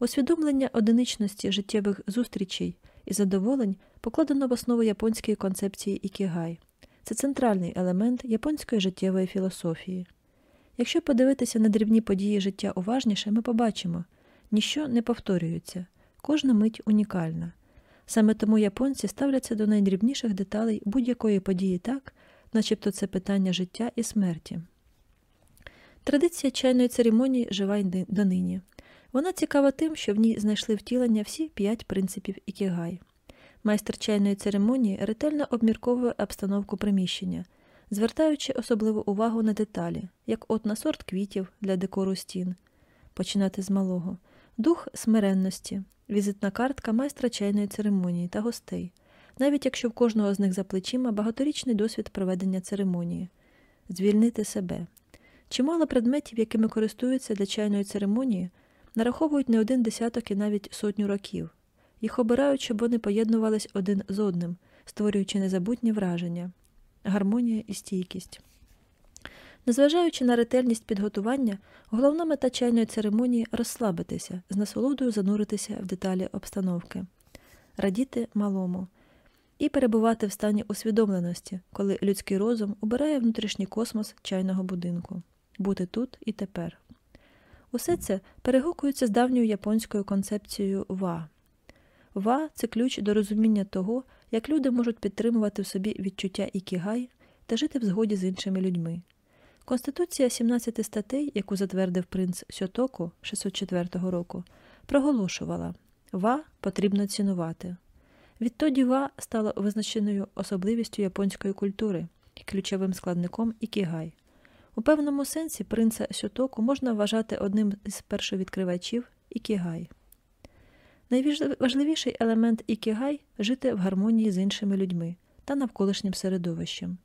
Усвідомлення одиничності життєвих зустрічей і задоволень покладено в основу японської концепції ікігай. Це центральний елемент японської життєвої філософії. Якщо подивитися на дрібні події життя уважніше, ми побачимо ніщо не повторюється, кожна мить унікальна. Саме тому японці ставляться до найдрібніших деталей будь-якої події так, начебто це питання життя і смерті. Традиція чайної церемонії жива донині. Вона цікава тим, що в ній знайшли втілення всі п'ять принципів ікігай. Майстер чайної церемонії ретельно обмірковує обстановку приміщення, звертаючи особливу увагу на деталі, як от на сорт квітів для декору стін, починати з малого, дух смиренності, візитна картка майстра чайної церемонії та гостей, навіть якщо в кожного з них за плечима багаторічний досвід проведення церемонії, звільнити себе. Чимало предметів, якими користуються для чайної церемонії, нараховують не один десяток і навіть сотню років. Їх обирають, щоб вони поєднувались один з одним, створюючи незабутні враження, гармонія і стійкість. Незважаючи на ретельність підготування, головна мета чайної церемонії розслабитися, з насолодою зануритися в деталі обстановки, радіти малому і перебувати в стані усвідомленості, коли людський розум обирає внутрішній космос чайного будинку бути тут і тепер. Усе це перегукується з давньою японською концепцією ва. Ва це ключ до розуміння того, як люди можуть підтримувати в собі відчуття ікігай та жити в згоді з іншими людьми. Конституція 17 статей, яку затвердив принц Сьотоку 604 року, проголошувала ва потрібно цінувати. Відтоді ва стало визначеною особливістю японської культури і ключовим складником ікігай. У певному сенсі принца Сьотоку можна вважати одним із першовідкривачів ікігай. Найважливіший елемент ікігай жити в гармонії з іншими людьми та навколишнім середовищем.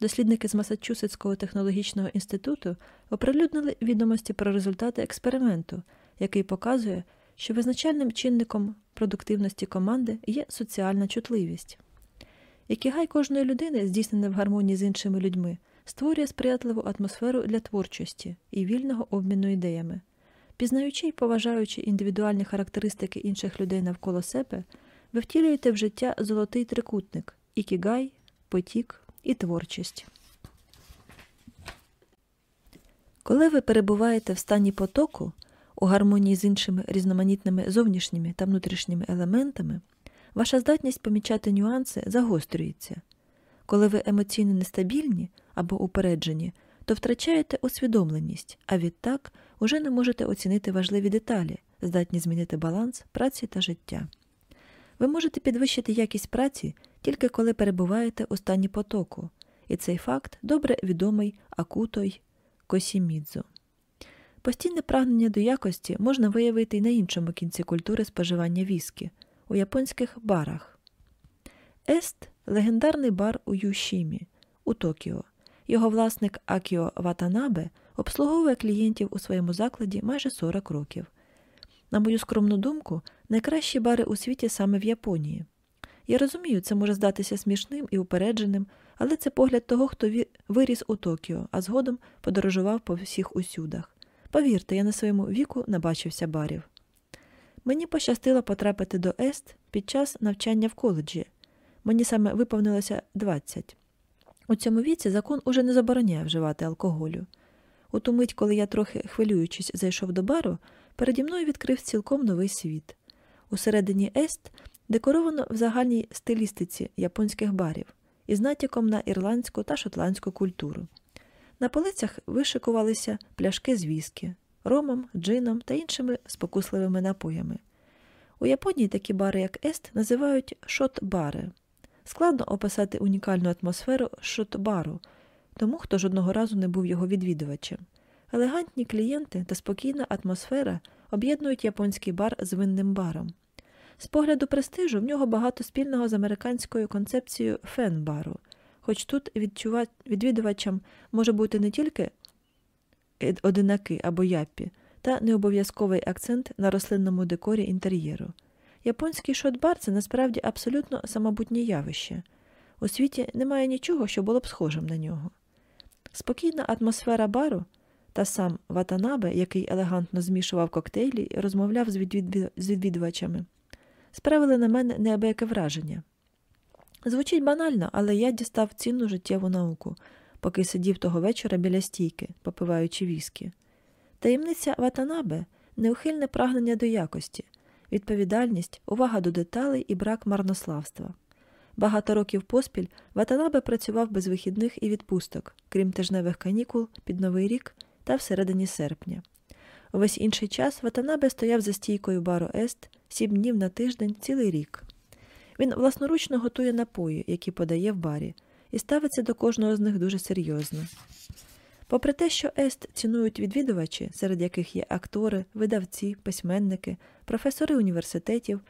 Дослідники з Масачусетського технологічного інституту оприлюднили відомості про результати експерименту, який показує, що визначальним чинником продуктивності команди є соціальна чутливість. Ікігай кожної людини, здійснене в гармонії з іншими людьми, створює сприятливу атмосферу для творчості і вільного обміну ідеями. Пізнаючи і поважаючи індивідуальні характеристики інших людей навколо себе, ви втілюєте в життя золотий трикутник ікігай, потік і творчість. Коли ви перебуваєте в стані потоку, у гармонії з іншими різноманітними зовнішніми та внутрішніми елементами, ваша здатність помічати нюанси загострюється. Коли ви емоційно нестабільні або упереджені, то втрачаєте усвідомленість, а відтак уже не можете оцінити важливі деталі, здатні змінити баланс праці та життя. Ви можете підвищити якість праці тільки коли перебуваєте у стані потоку, і цей факт добре відомий Акутой Косімідзу. Постійне прагнення до якості можна виявити й на іншому кінці культури споживання віскі у японських барах. Ест легендарний бар у Ющімі у Токіо. Його власник Акіо Ватанабе обслуговує клієнтів у своєму закладі майже 40 років. На мою скромну думку, найкращі бари у світі саме в Японії. Я розумію, це може здатися смішним і упередженим, але це погляд того, хто виріс у Токіо, а згодом подорожував по всіх усюдах. Повірте, я на своєму віку набачився барів. Мені пощастило потрапити до Ест під час навчання в коледжі. Мені саме виповнилося 20. У цьому віці закон уже не забороняє вживати алкоголю. У ту мить, коли я трохи хвилюючись, зайшов до бару, переді мною відкрив цілком новий світ. Усередині Ест декоровано в загальній стилістиці японських барів із натяком на ірландську та шотландську культуру. На полицях вишикувалися пляшки з віскі, ромом, джином та іншими спокусливими напоями. У Японії такі бари, як Ест, називають шот-бари. Складно описати унікальну атмосферу шот-бару, тому хто жодного разу не був його відвідувачем. Елегантні клієнти та спокійна атмосфера об'єднують японський бар з винним баром. З погляду престижу в нього багато спільного з американською концепцією фен-бару, хоч тут відвідувачам може бути не тільки одинаки або яппі, та необов'язковий акцент на рослинному декорі інтер'єру. Японський шот-бар – це насправді абсолютно самобутнє явище. У світі немає нічого, що було б схожим на нього. Спокійна атмосфера бару та сам Ватанабе, який елегантно змішував коктейлі і розмовляв з, відвід... з відвідувачами, справили на мене неабияке враження. Звучить банально, але я дістав цінну життєву науку, поки сидів того вечора біля стійки, попиваючи віскі. Таємниця Ватанабе неухильне прагнення до якості, відповідальність, увага до деталей і брак марнославства. Багато років поспіль Ватанабе працював без вихідних і відпусток, крім тижневих канікул під Новий рік та всередині серпня. Увесь інший час Ватанабе стояв за стійкою бару Ест сім днів на тиждень цілий рік. Він власноручно готує напої, які подає в барі, і ставиться до кожного з них дуже серйозно. Попри те, що Ест цінують відвідувачі, серед яких є актори, видавці, письменники, професори університетів,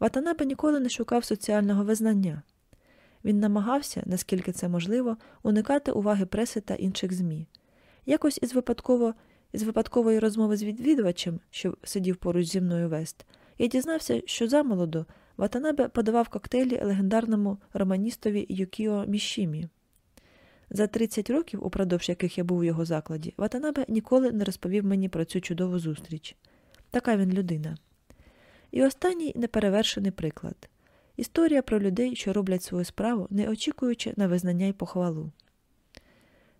Ватанабе ніколи не шукав соціального визнання. Він намагався, наскільки це можливо, уникати уваги преси та інших ЗМІ. Якось із випадково, із випадкової розмови з відвідувачем, що сидів поруч зі мною Вест, я дізнався, що замолоду Ватанабе подавав коктейлі легендарному романістові Юкіо Мішімі. За 30 років, упродовж яких я був у його закладі, Ватанабе ніколи не розповів мені про цю чудову зустріч. Така він людина. І останній неперевершений приклад історія про людей, що роблять свою справу, не очікуючи на визнання й похвалу.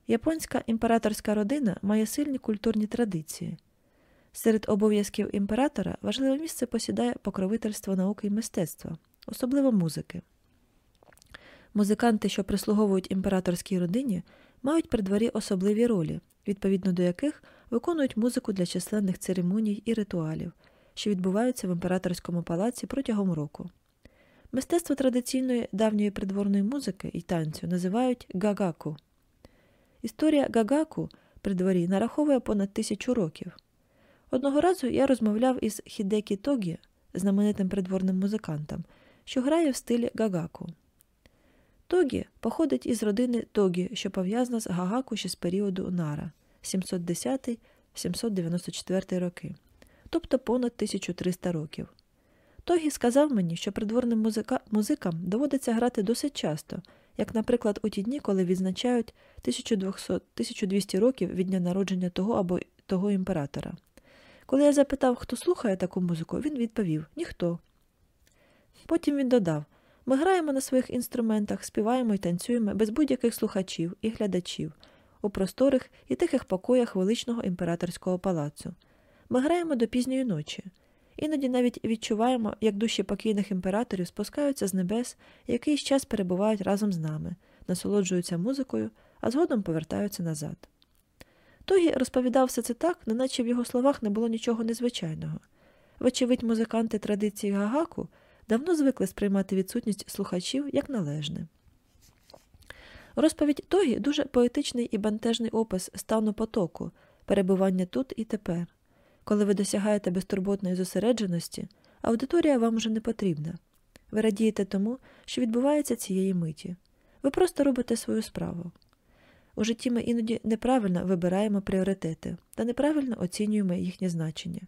Японська імператорська родина має сильні культурні традиції. Серед обов'язків імператора важливе місце посідає покровительство науки і мистецтва, особливо музики. Музиканти, що прислуговують імператорській родині, мають при дворі особливі ролі, відповідно до яких виконують музику для численних церемоній і ритуалів, що відбуваються в імператорському палаці протягом року. Мистецтво традиційної давньої придворної музики і танцю називають гагаку. Історія гагаку при дворі нараховує понад тисячу років. Одного разу я розмовляв із Хідекі Тогі, знаменитим придворним музикантом, що грає в стилі гагаку. Тогі походить із родини Тогі, що пов'язана з Гагаку ще з періоду Нара 710-794 роки, тобто понад 1300 років. Тогі сказав мені, що придворним музика... музикам доводиться грати досить часто, як, наприклад, у ті дні, коли відзначають 1200 1200 років від дня народження того або того імператора. Коли я запитав, хто слухає таку музику, він відповів ніхто. Потім він додав ми граємо на своїх інструментах, співаємо і танцюємо без будь-яких слухачів і глядачів у просторих і тихих покоях величного імператорського палацу. Ми граємо до пізньої ночі. Іноді навіть відчуваємо, як душі покійних імператорів спускаються з небес якийсь час перебувають разом з нами, насолоджуються музикою, а згодом повертаються назад. Тогі розповідав все це так, неначе в його словах не було нічого незвичайного. Вочевидь, музиканти традиції Гагаку давно звикли сприймати відсутність слухачів як належне. Розповідь Тогі дуже поетичний і бентежний опис стану потоку, перебування тут і тепер. Коли ви досягаєте безтурботної зосередженості, аудиторія вам уже не потрібна. Ви радієте тому, що відбувається цієї миті. Ви просто робите свою справу. У житті ми іноді неправильно вибираємо пріоритети та неправильно оцінюємо їхнє значення.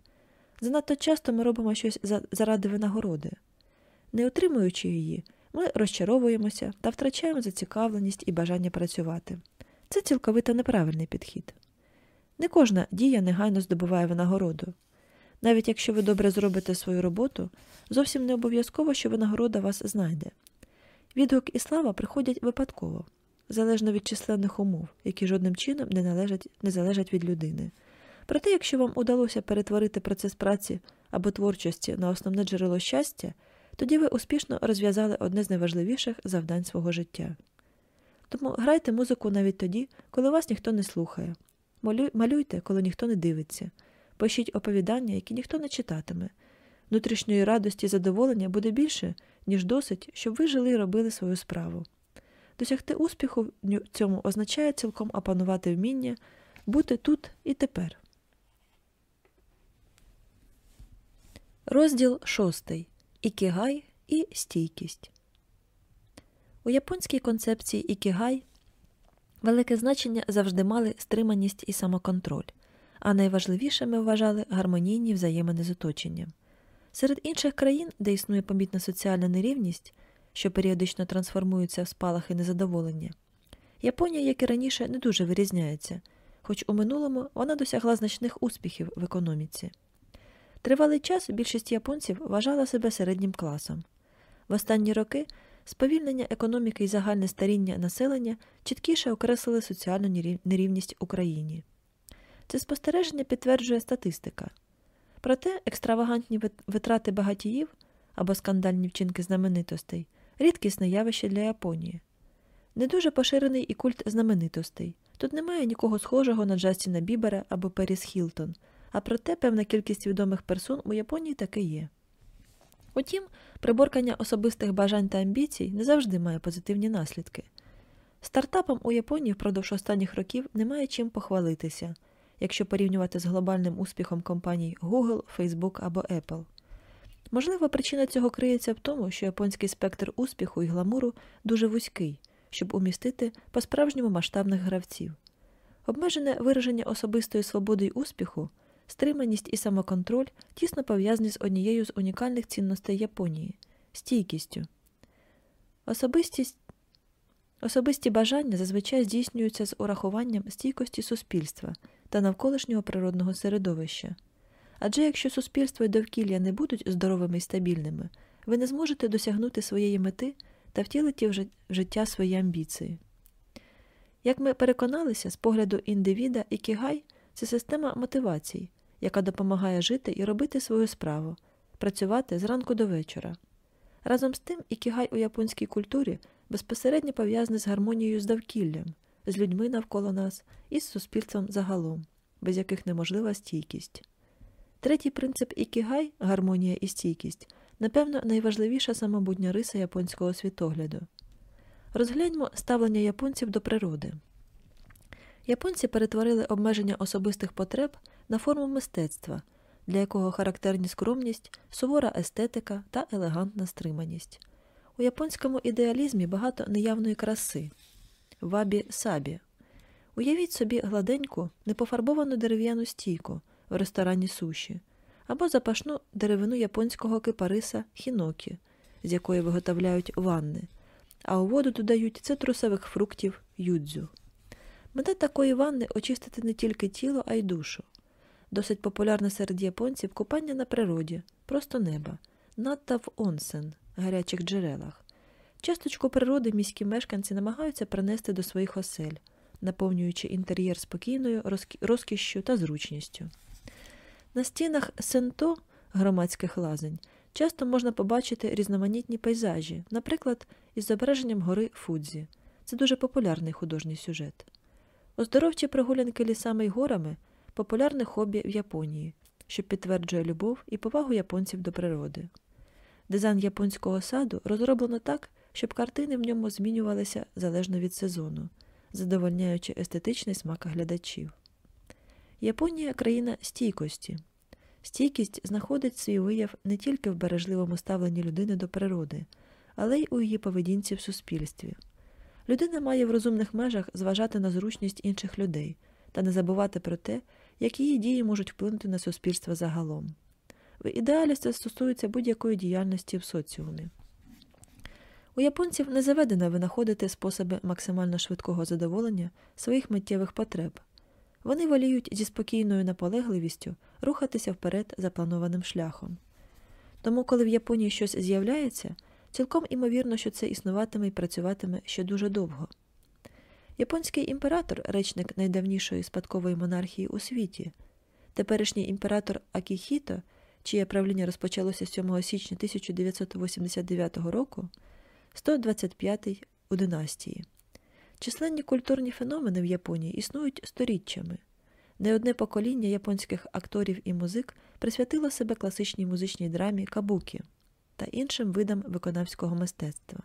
Занадто часто ми робимо щось заради винагороди. Не отримуючи її, ми розчаровуємося та втрачаємо зацікавленість і бажання працювати. Це цілковито неправильний підхід. Не кожна дія негайно здобуває винагороду. Навіть якщо ви добре зробите свою роботу, зовсім не обов'язково, що винагорода вас знайде. Відгук і слава приходять випадково, залежно від численних умов, які жодним чином не, належать, не залежать від людини. Проте, якщо вам удалося перетворити процес праці або творчості на основне джерело щастя, тоді ви успішно розв'язали одне з найважливіших завдань свого життя. Тому грайте музику навіть тоді, коли вас ніхто не слухає. Малюйте, коли ніхто не дивиться, пишіть оповідання, які ніхто не читатиме. Внутрішньої радості і задоволення буде більше, ніж досить, щоб ви жили і робили свою справу. Досягти успіху в цьому означає цілком опанувати вміння бути тут і тепер. Розділ шостий ікігай і стійкість. У японській концепції ікігай велике значення завжди мали стриманість і самоконтроль, а найважливішими вважали гармонійні взаємини з оточенням. Серед інших країн, де існує помітна соціальна нерівність, що періодично трансформуються в спалахи незадоволення, Японія, як і раніше, не дуже вирізняється, хоч у минулому вона досягла значних успіхів в економіці. Тривалий час більшість японців вважала себе середнім класом. В останні роки сповільнення економіки і загальне старіння населення чіткіше окреслили соціальну нерівність Україні. Це спостереження підтверджує статистика. Проте екстравагантні витрати багатіїв або скандальні вчинки знаменитостей рідкісне явище для Японії. Не дуже поширений і культ знаменитостей. Тут немає нікого схожого на Джастіна Бібера або Періс Хілтон – а проте певна кількість відомих персон у Японії таки є. Утім, приборкання особистих бажань та амбіцій не завжди має позитивні наслідки. Стартапам у Японії впродовж останніх років немає чим похвалитися, якщо порівнювати з глобальним успіхом компаній Google, Facebook або Apple. Можливо, причина цього криється в тому, що японський спектр успіху і гламуру дуже вузький, щоб умістити по справжньому масштабних гравців. Обмежене вираження особистої свободи й успіху Стриманість і самоконтроль тісно пов'язані з однією з унікальних цінностей Японії стійкістю. Особистість Особисті бажання зазвичай здійснюються з урахуванням стійкості суспільства та навколишнього природного середовища. Адже якщо суспільство і довкілля не будуть здоровими і стабільними, ви не зможете досягнути своєї мети та втілити в життя свої амбіції. Як ми переконалися, з погляду індивіда ікігай це система мотивацій, яка допомагає жити і робити свою справу, працювати зранку до вечора. Разом з тим, ікігай у японській культурі безпосередньо пов'язаний з гармонією з довкіллям, з людьми навколо нас і з суспільством загалом, без яких неможлива стійкість. Третій принцип ікігай гармонія і стійкість, напевно, найважливіша самобутня риса японського світогляду. Розгляньмо ставлення японців до природи. Японці перетворили обмеження особистих потреб на форму мистецтва, для якого характерні скромність, сувора естетика та елегантна стриманість. У японському ідеалізмі багато неявної краси вабі сабі. Уявіть собі гладеньку, непофарбовану дерев'яну стійку в ресторані суші або запашну деревину японського кипариса хінокі, з якої виготовляють ванни, а у воду додають цитрусових фруктів юдзю. Мета такої ванни очистити не тільки тіло, а й душу. Досить популярне серед японців купання на природі, просто неба, надто в онсен, гарячих джерелах. Часточку природи міські мешканці намагаються принести до своїх осель, наповнюючи інтер'єр спокійною розкішшю та зручністю. На стінах сенто громадських лазень часто можна побачити різноманітні пейзажі, наприклад, із зображенням гори Фудзі. Це дуже популярний художній сюжет. Оздоровчі прогулянки лісами й горами популярне хобі в Японії, що підтверджує любов і повагу японців до природи. Дизайн японського саду розроблено так, щоб картини в ньому змінювалися залежно від сезону, задовольняючи естетичний смак глядачів. Японія країна стійкості. Стійкість знаходить свій вияв не тільки в бережливому ставленні людини до природи, але й у її поведінці в суспільстві. Людина має в розумних межах зважати на зручність інших людей та не забувати про те, як її дії можуть вплинути на суспільство загалом. В ідеалі це стосується будь-якої діяльності в соціумі. У японців не заведено винаходити способи максимально швидкого задоволення своїх миттєвих потреб. Вони воліють зі спокійною наполегливістю рухатися вперед запланованим шляхом. Тому, коли в Японії щось з'являється, цілком імовірно, що це існуватиме і працюватиме ще дуже довго. Японський імператор, речник найдавнішої спадкової монархії у світі, теперішній імператор Акіхіто, чиє правління розпочалося 7 січня 1989 року, 125-й у династії. Численні культурні феномени в Японії існують сторіччями. Не одне покоління японських акторів і музик присвятило себе класичній музичній драмі кабукі та іншим видам виконавського мистецтва.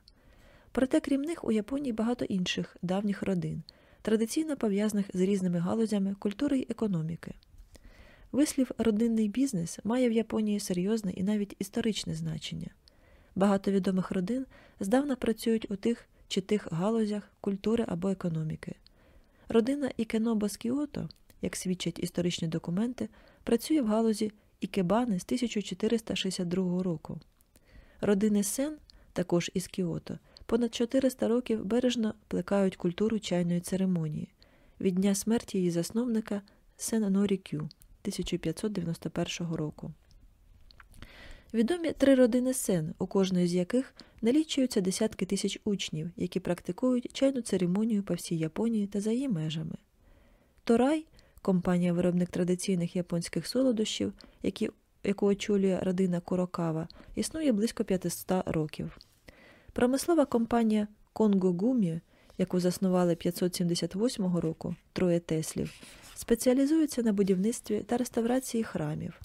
Проте, крім них, у Японії багато інших давніх родин, традиційно пов'язаних з різними галузями культури й економіки. Вислів родинний бізнес має в Японії серйозне і навіть історичне значення. Багато відомих родин здавна працюють у тих чи тих галузях культури або економіки. Родина Ікенобо з Кіото, як свідчать історичні документи, працює в галузі Ікебани з 1462 року. Родини Сен, також із Кіото, понад 400 років бережно плекають культуру чайної церемонії від дня смерті її засновника Сен Норі Кю 1591 року. Відомі три родини сен, у кожної з яких налічуються десятки тисяч учнів, які практикують чайну церемонію по всій Японії та за її межами. Торай компанія виробник традиційних японських солодощів, які, яку очолює родина Курокава, існує близько 500 років. Промислова компанія Конго Гумі, яку заснували 578 року троє Теслів, спеціалізується на будівництві та реставрації храмів.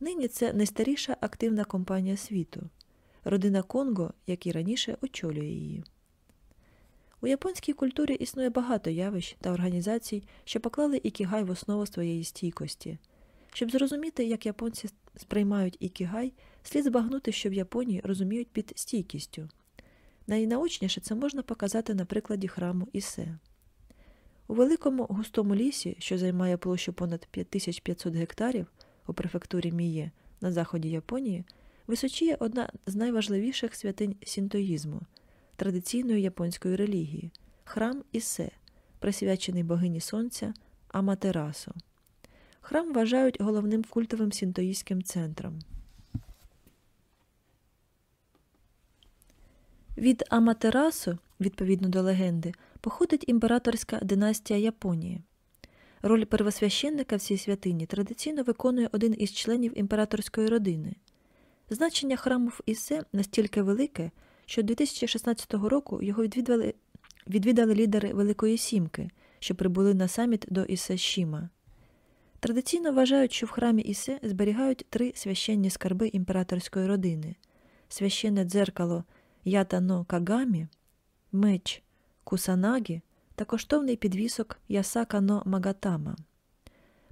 Нині це найстаріша активна компанія світу. Родина Конго, як і раніше, очолює її. У японській культурі існує багато явищ та організацій, що поклали ікігай в основу своєї стійкості. Щоб зрозуміти, як японці сприймають ікігай, слід збагнути, що в Японії розуміють під стійкістю. Найнаочніше це можна показати на прикладі храму Ісе. У великому густому лісі, що займає площу понад 5500 гектарів у префектурі Міє на заході Японії, височіє одна з найважливіших святинь сінтоїзму традиційної японської релігії храм Ісе, присвячений богині сонця Аматерасу. Храм вважають головним культовим сінтоїстським центром. Від Аматерасу, відповідно до легенди, походить імператорська династія Японії. Роль первосвященника в цій святині традиційно виконує один із членів імператорської родини. Значення храму в Ісе настільки велике, що 2016 року його відвідали, відвідали лідери Великої Сімки, що прибули на саміт до Ісе Шіма. Традиційно вважають, що в храмі Ісе зберігають три священні скарби імператорської родини: священне дзеркало Ятано Кагамі, меч Кусанагі та коштовний підвісок Ясакано Магатама.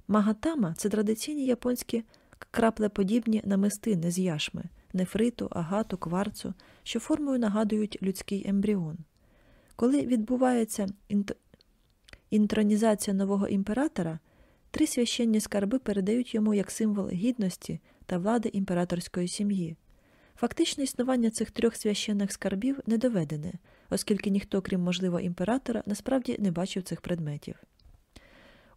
Магатама це традиційні японські краплеподібні намистини з яшми, нефриту, агату, кварцу, що формою нагадують людський ембріон. Коли відбувається інт... інтронізація нового імператора, три священні скарби передають йому як символ гідності та влади імператорської сім'ї. Фактичне існування цих трьох священних скарбів не доведене, оскільки ніхто, крім можливо, імператора, насправді не бачив цих предметів.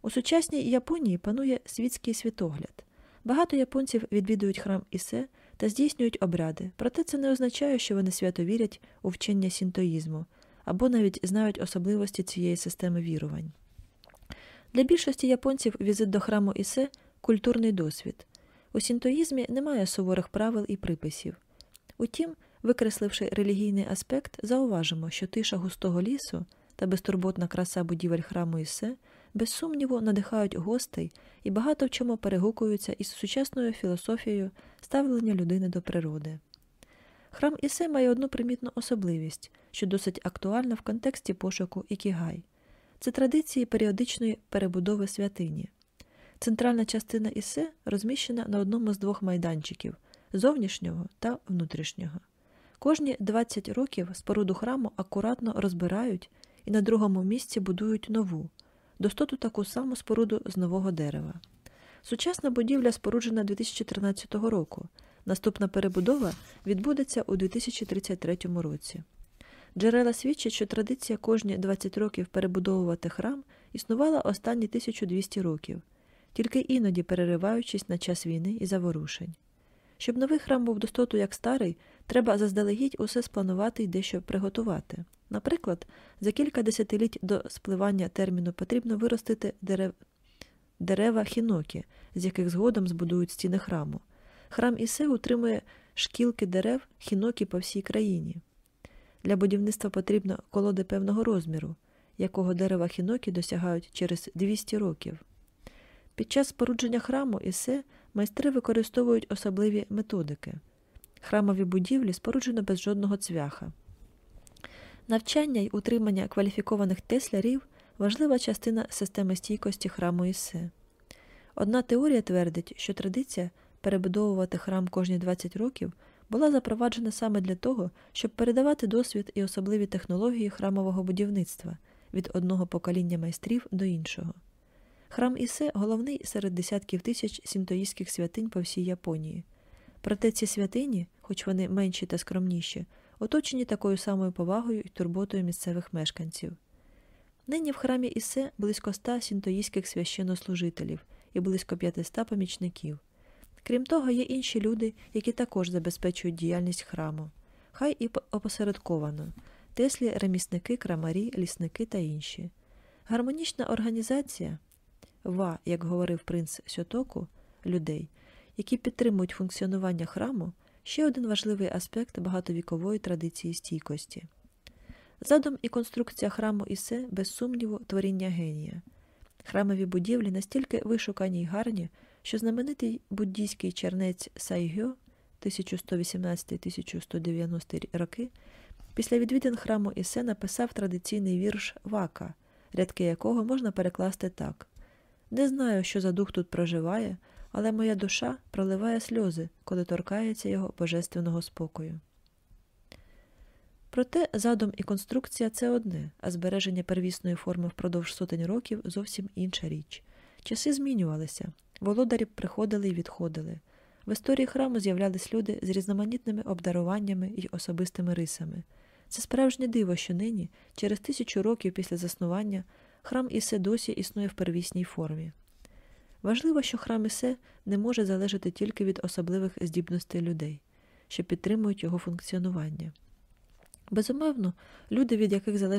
У сучасній Японії панує світський світогляд. Багато японців відвідують храм Ісе та здійснюють обряди, проте це не означає, що вони свято вірять у вчення сінтоїзму або навіть знають особливості цієї системи вірувань. Для більшості японців візит до храму Ісе культурний досвід. У сінтоїзмі немає суворих правил і приписів. Утім, викресливши релігійний аспект, зауважимо, що тиша густого лісу та безтурботна краса будівель храму Ісе без сумніву надихають гостей і багато в чому перегукуються із сучасною філософією ставлення людини до природи. Храм Ісе має одну примітну особливість, що досить актуальна в контексті пошуку ікігай. Це традиції періодичної перебудови святині. Центральна частина Ісе розміщена на одному з двох майданчиків зовнішнього та внутрішнього. Кожні 20 років споруду храму акуратно розбирають і на другому місці будують нову, достоту таку саму споруду з нового дерева. Сучасна будівля споруджена 2013 року. Наступна перебудова відбудеться у 2033 році. Джерела свідчать, що традиція кожні 20 років перебудовувати храм існувала останні 1200 років, тільки іноді перериваючись на час війни і заворушень. Щоб новий храм був достоту як старий, треба заздалегідь усе спланувати і дещо приготувати. Наприклад, за кілька десятиліть до спливання терміну потрібно виростити дерев... дерева хінокі, з яких згодом збудують стіни храму. Храм Ісе утримує шкілки дерев хінокі по всій країні. Для будівництва потрібно колоди певного розміру, якого дерева хінокі досягають через 200 років. Під час спорудження храму Ісе майстри використовують особливі методики. Храмові будівлі споруджено без жодного цвяха. Навчання й утримання кваліфікованих теслярів важлива частина системи стійкості храму Ісе. Одна теорія твердить, що традиція перебудовувати храм кожні 20 років була запроваджена саме для того, щоб передавати досвід і особливі технології храмового будівництва від одного покоління майстрів до іншого. Храм Ісе головний серед десятків тисяч сінтоїстських святинь по всій Японії. Проте ці святині, хоч вони менші та скромніші, оточені такою самою повагою і турботою місцевих мешканців. Нині в храмі Ісе близько ста сінтоїстських священнослужителів і близько 500 помічників. Крім того, є інші люди, які також забезпечують діяльність храму, хай і опосередковано теслі, ремісники, крамарі, лісники та інші. Гармонічна організація ва, як говорив принц Сьотоку, людей, які підтримують функціонування храму, ще один важливий аспект багатовікової традиції стійкості. Задум і конструкція храму Ісе, без сумніву, творіння генія. Храмові будівлі настільки вишукані й гарні, що знаменитий буддійський чернець Сайгьо 1118-1190 роки після відвідин храму Ісе написав традиційний вірш Вака, рядки якого можна перекласти так Не знаю, що за дух тут проживає, але моя душа проливає сльози, коли торкається його божественного спокою. Проте задум і конструкція це одне, а збереження первісної форми впродовж сотень років зовсім інша річ. Часи змінювалися, володарі приходили і відходили. В історії храму з'являлись люди з різноманітними обдаруваннями і особистими рисами. Це справжнє диво, що нині, через тисячу років після заснування, храм Ісе досі існує в первісній формі. Важливо, що храм Ісе не може залежати тільки від особливих здібностей людей, що підтримують його функціонування. Безумовно, люди, від яких залежить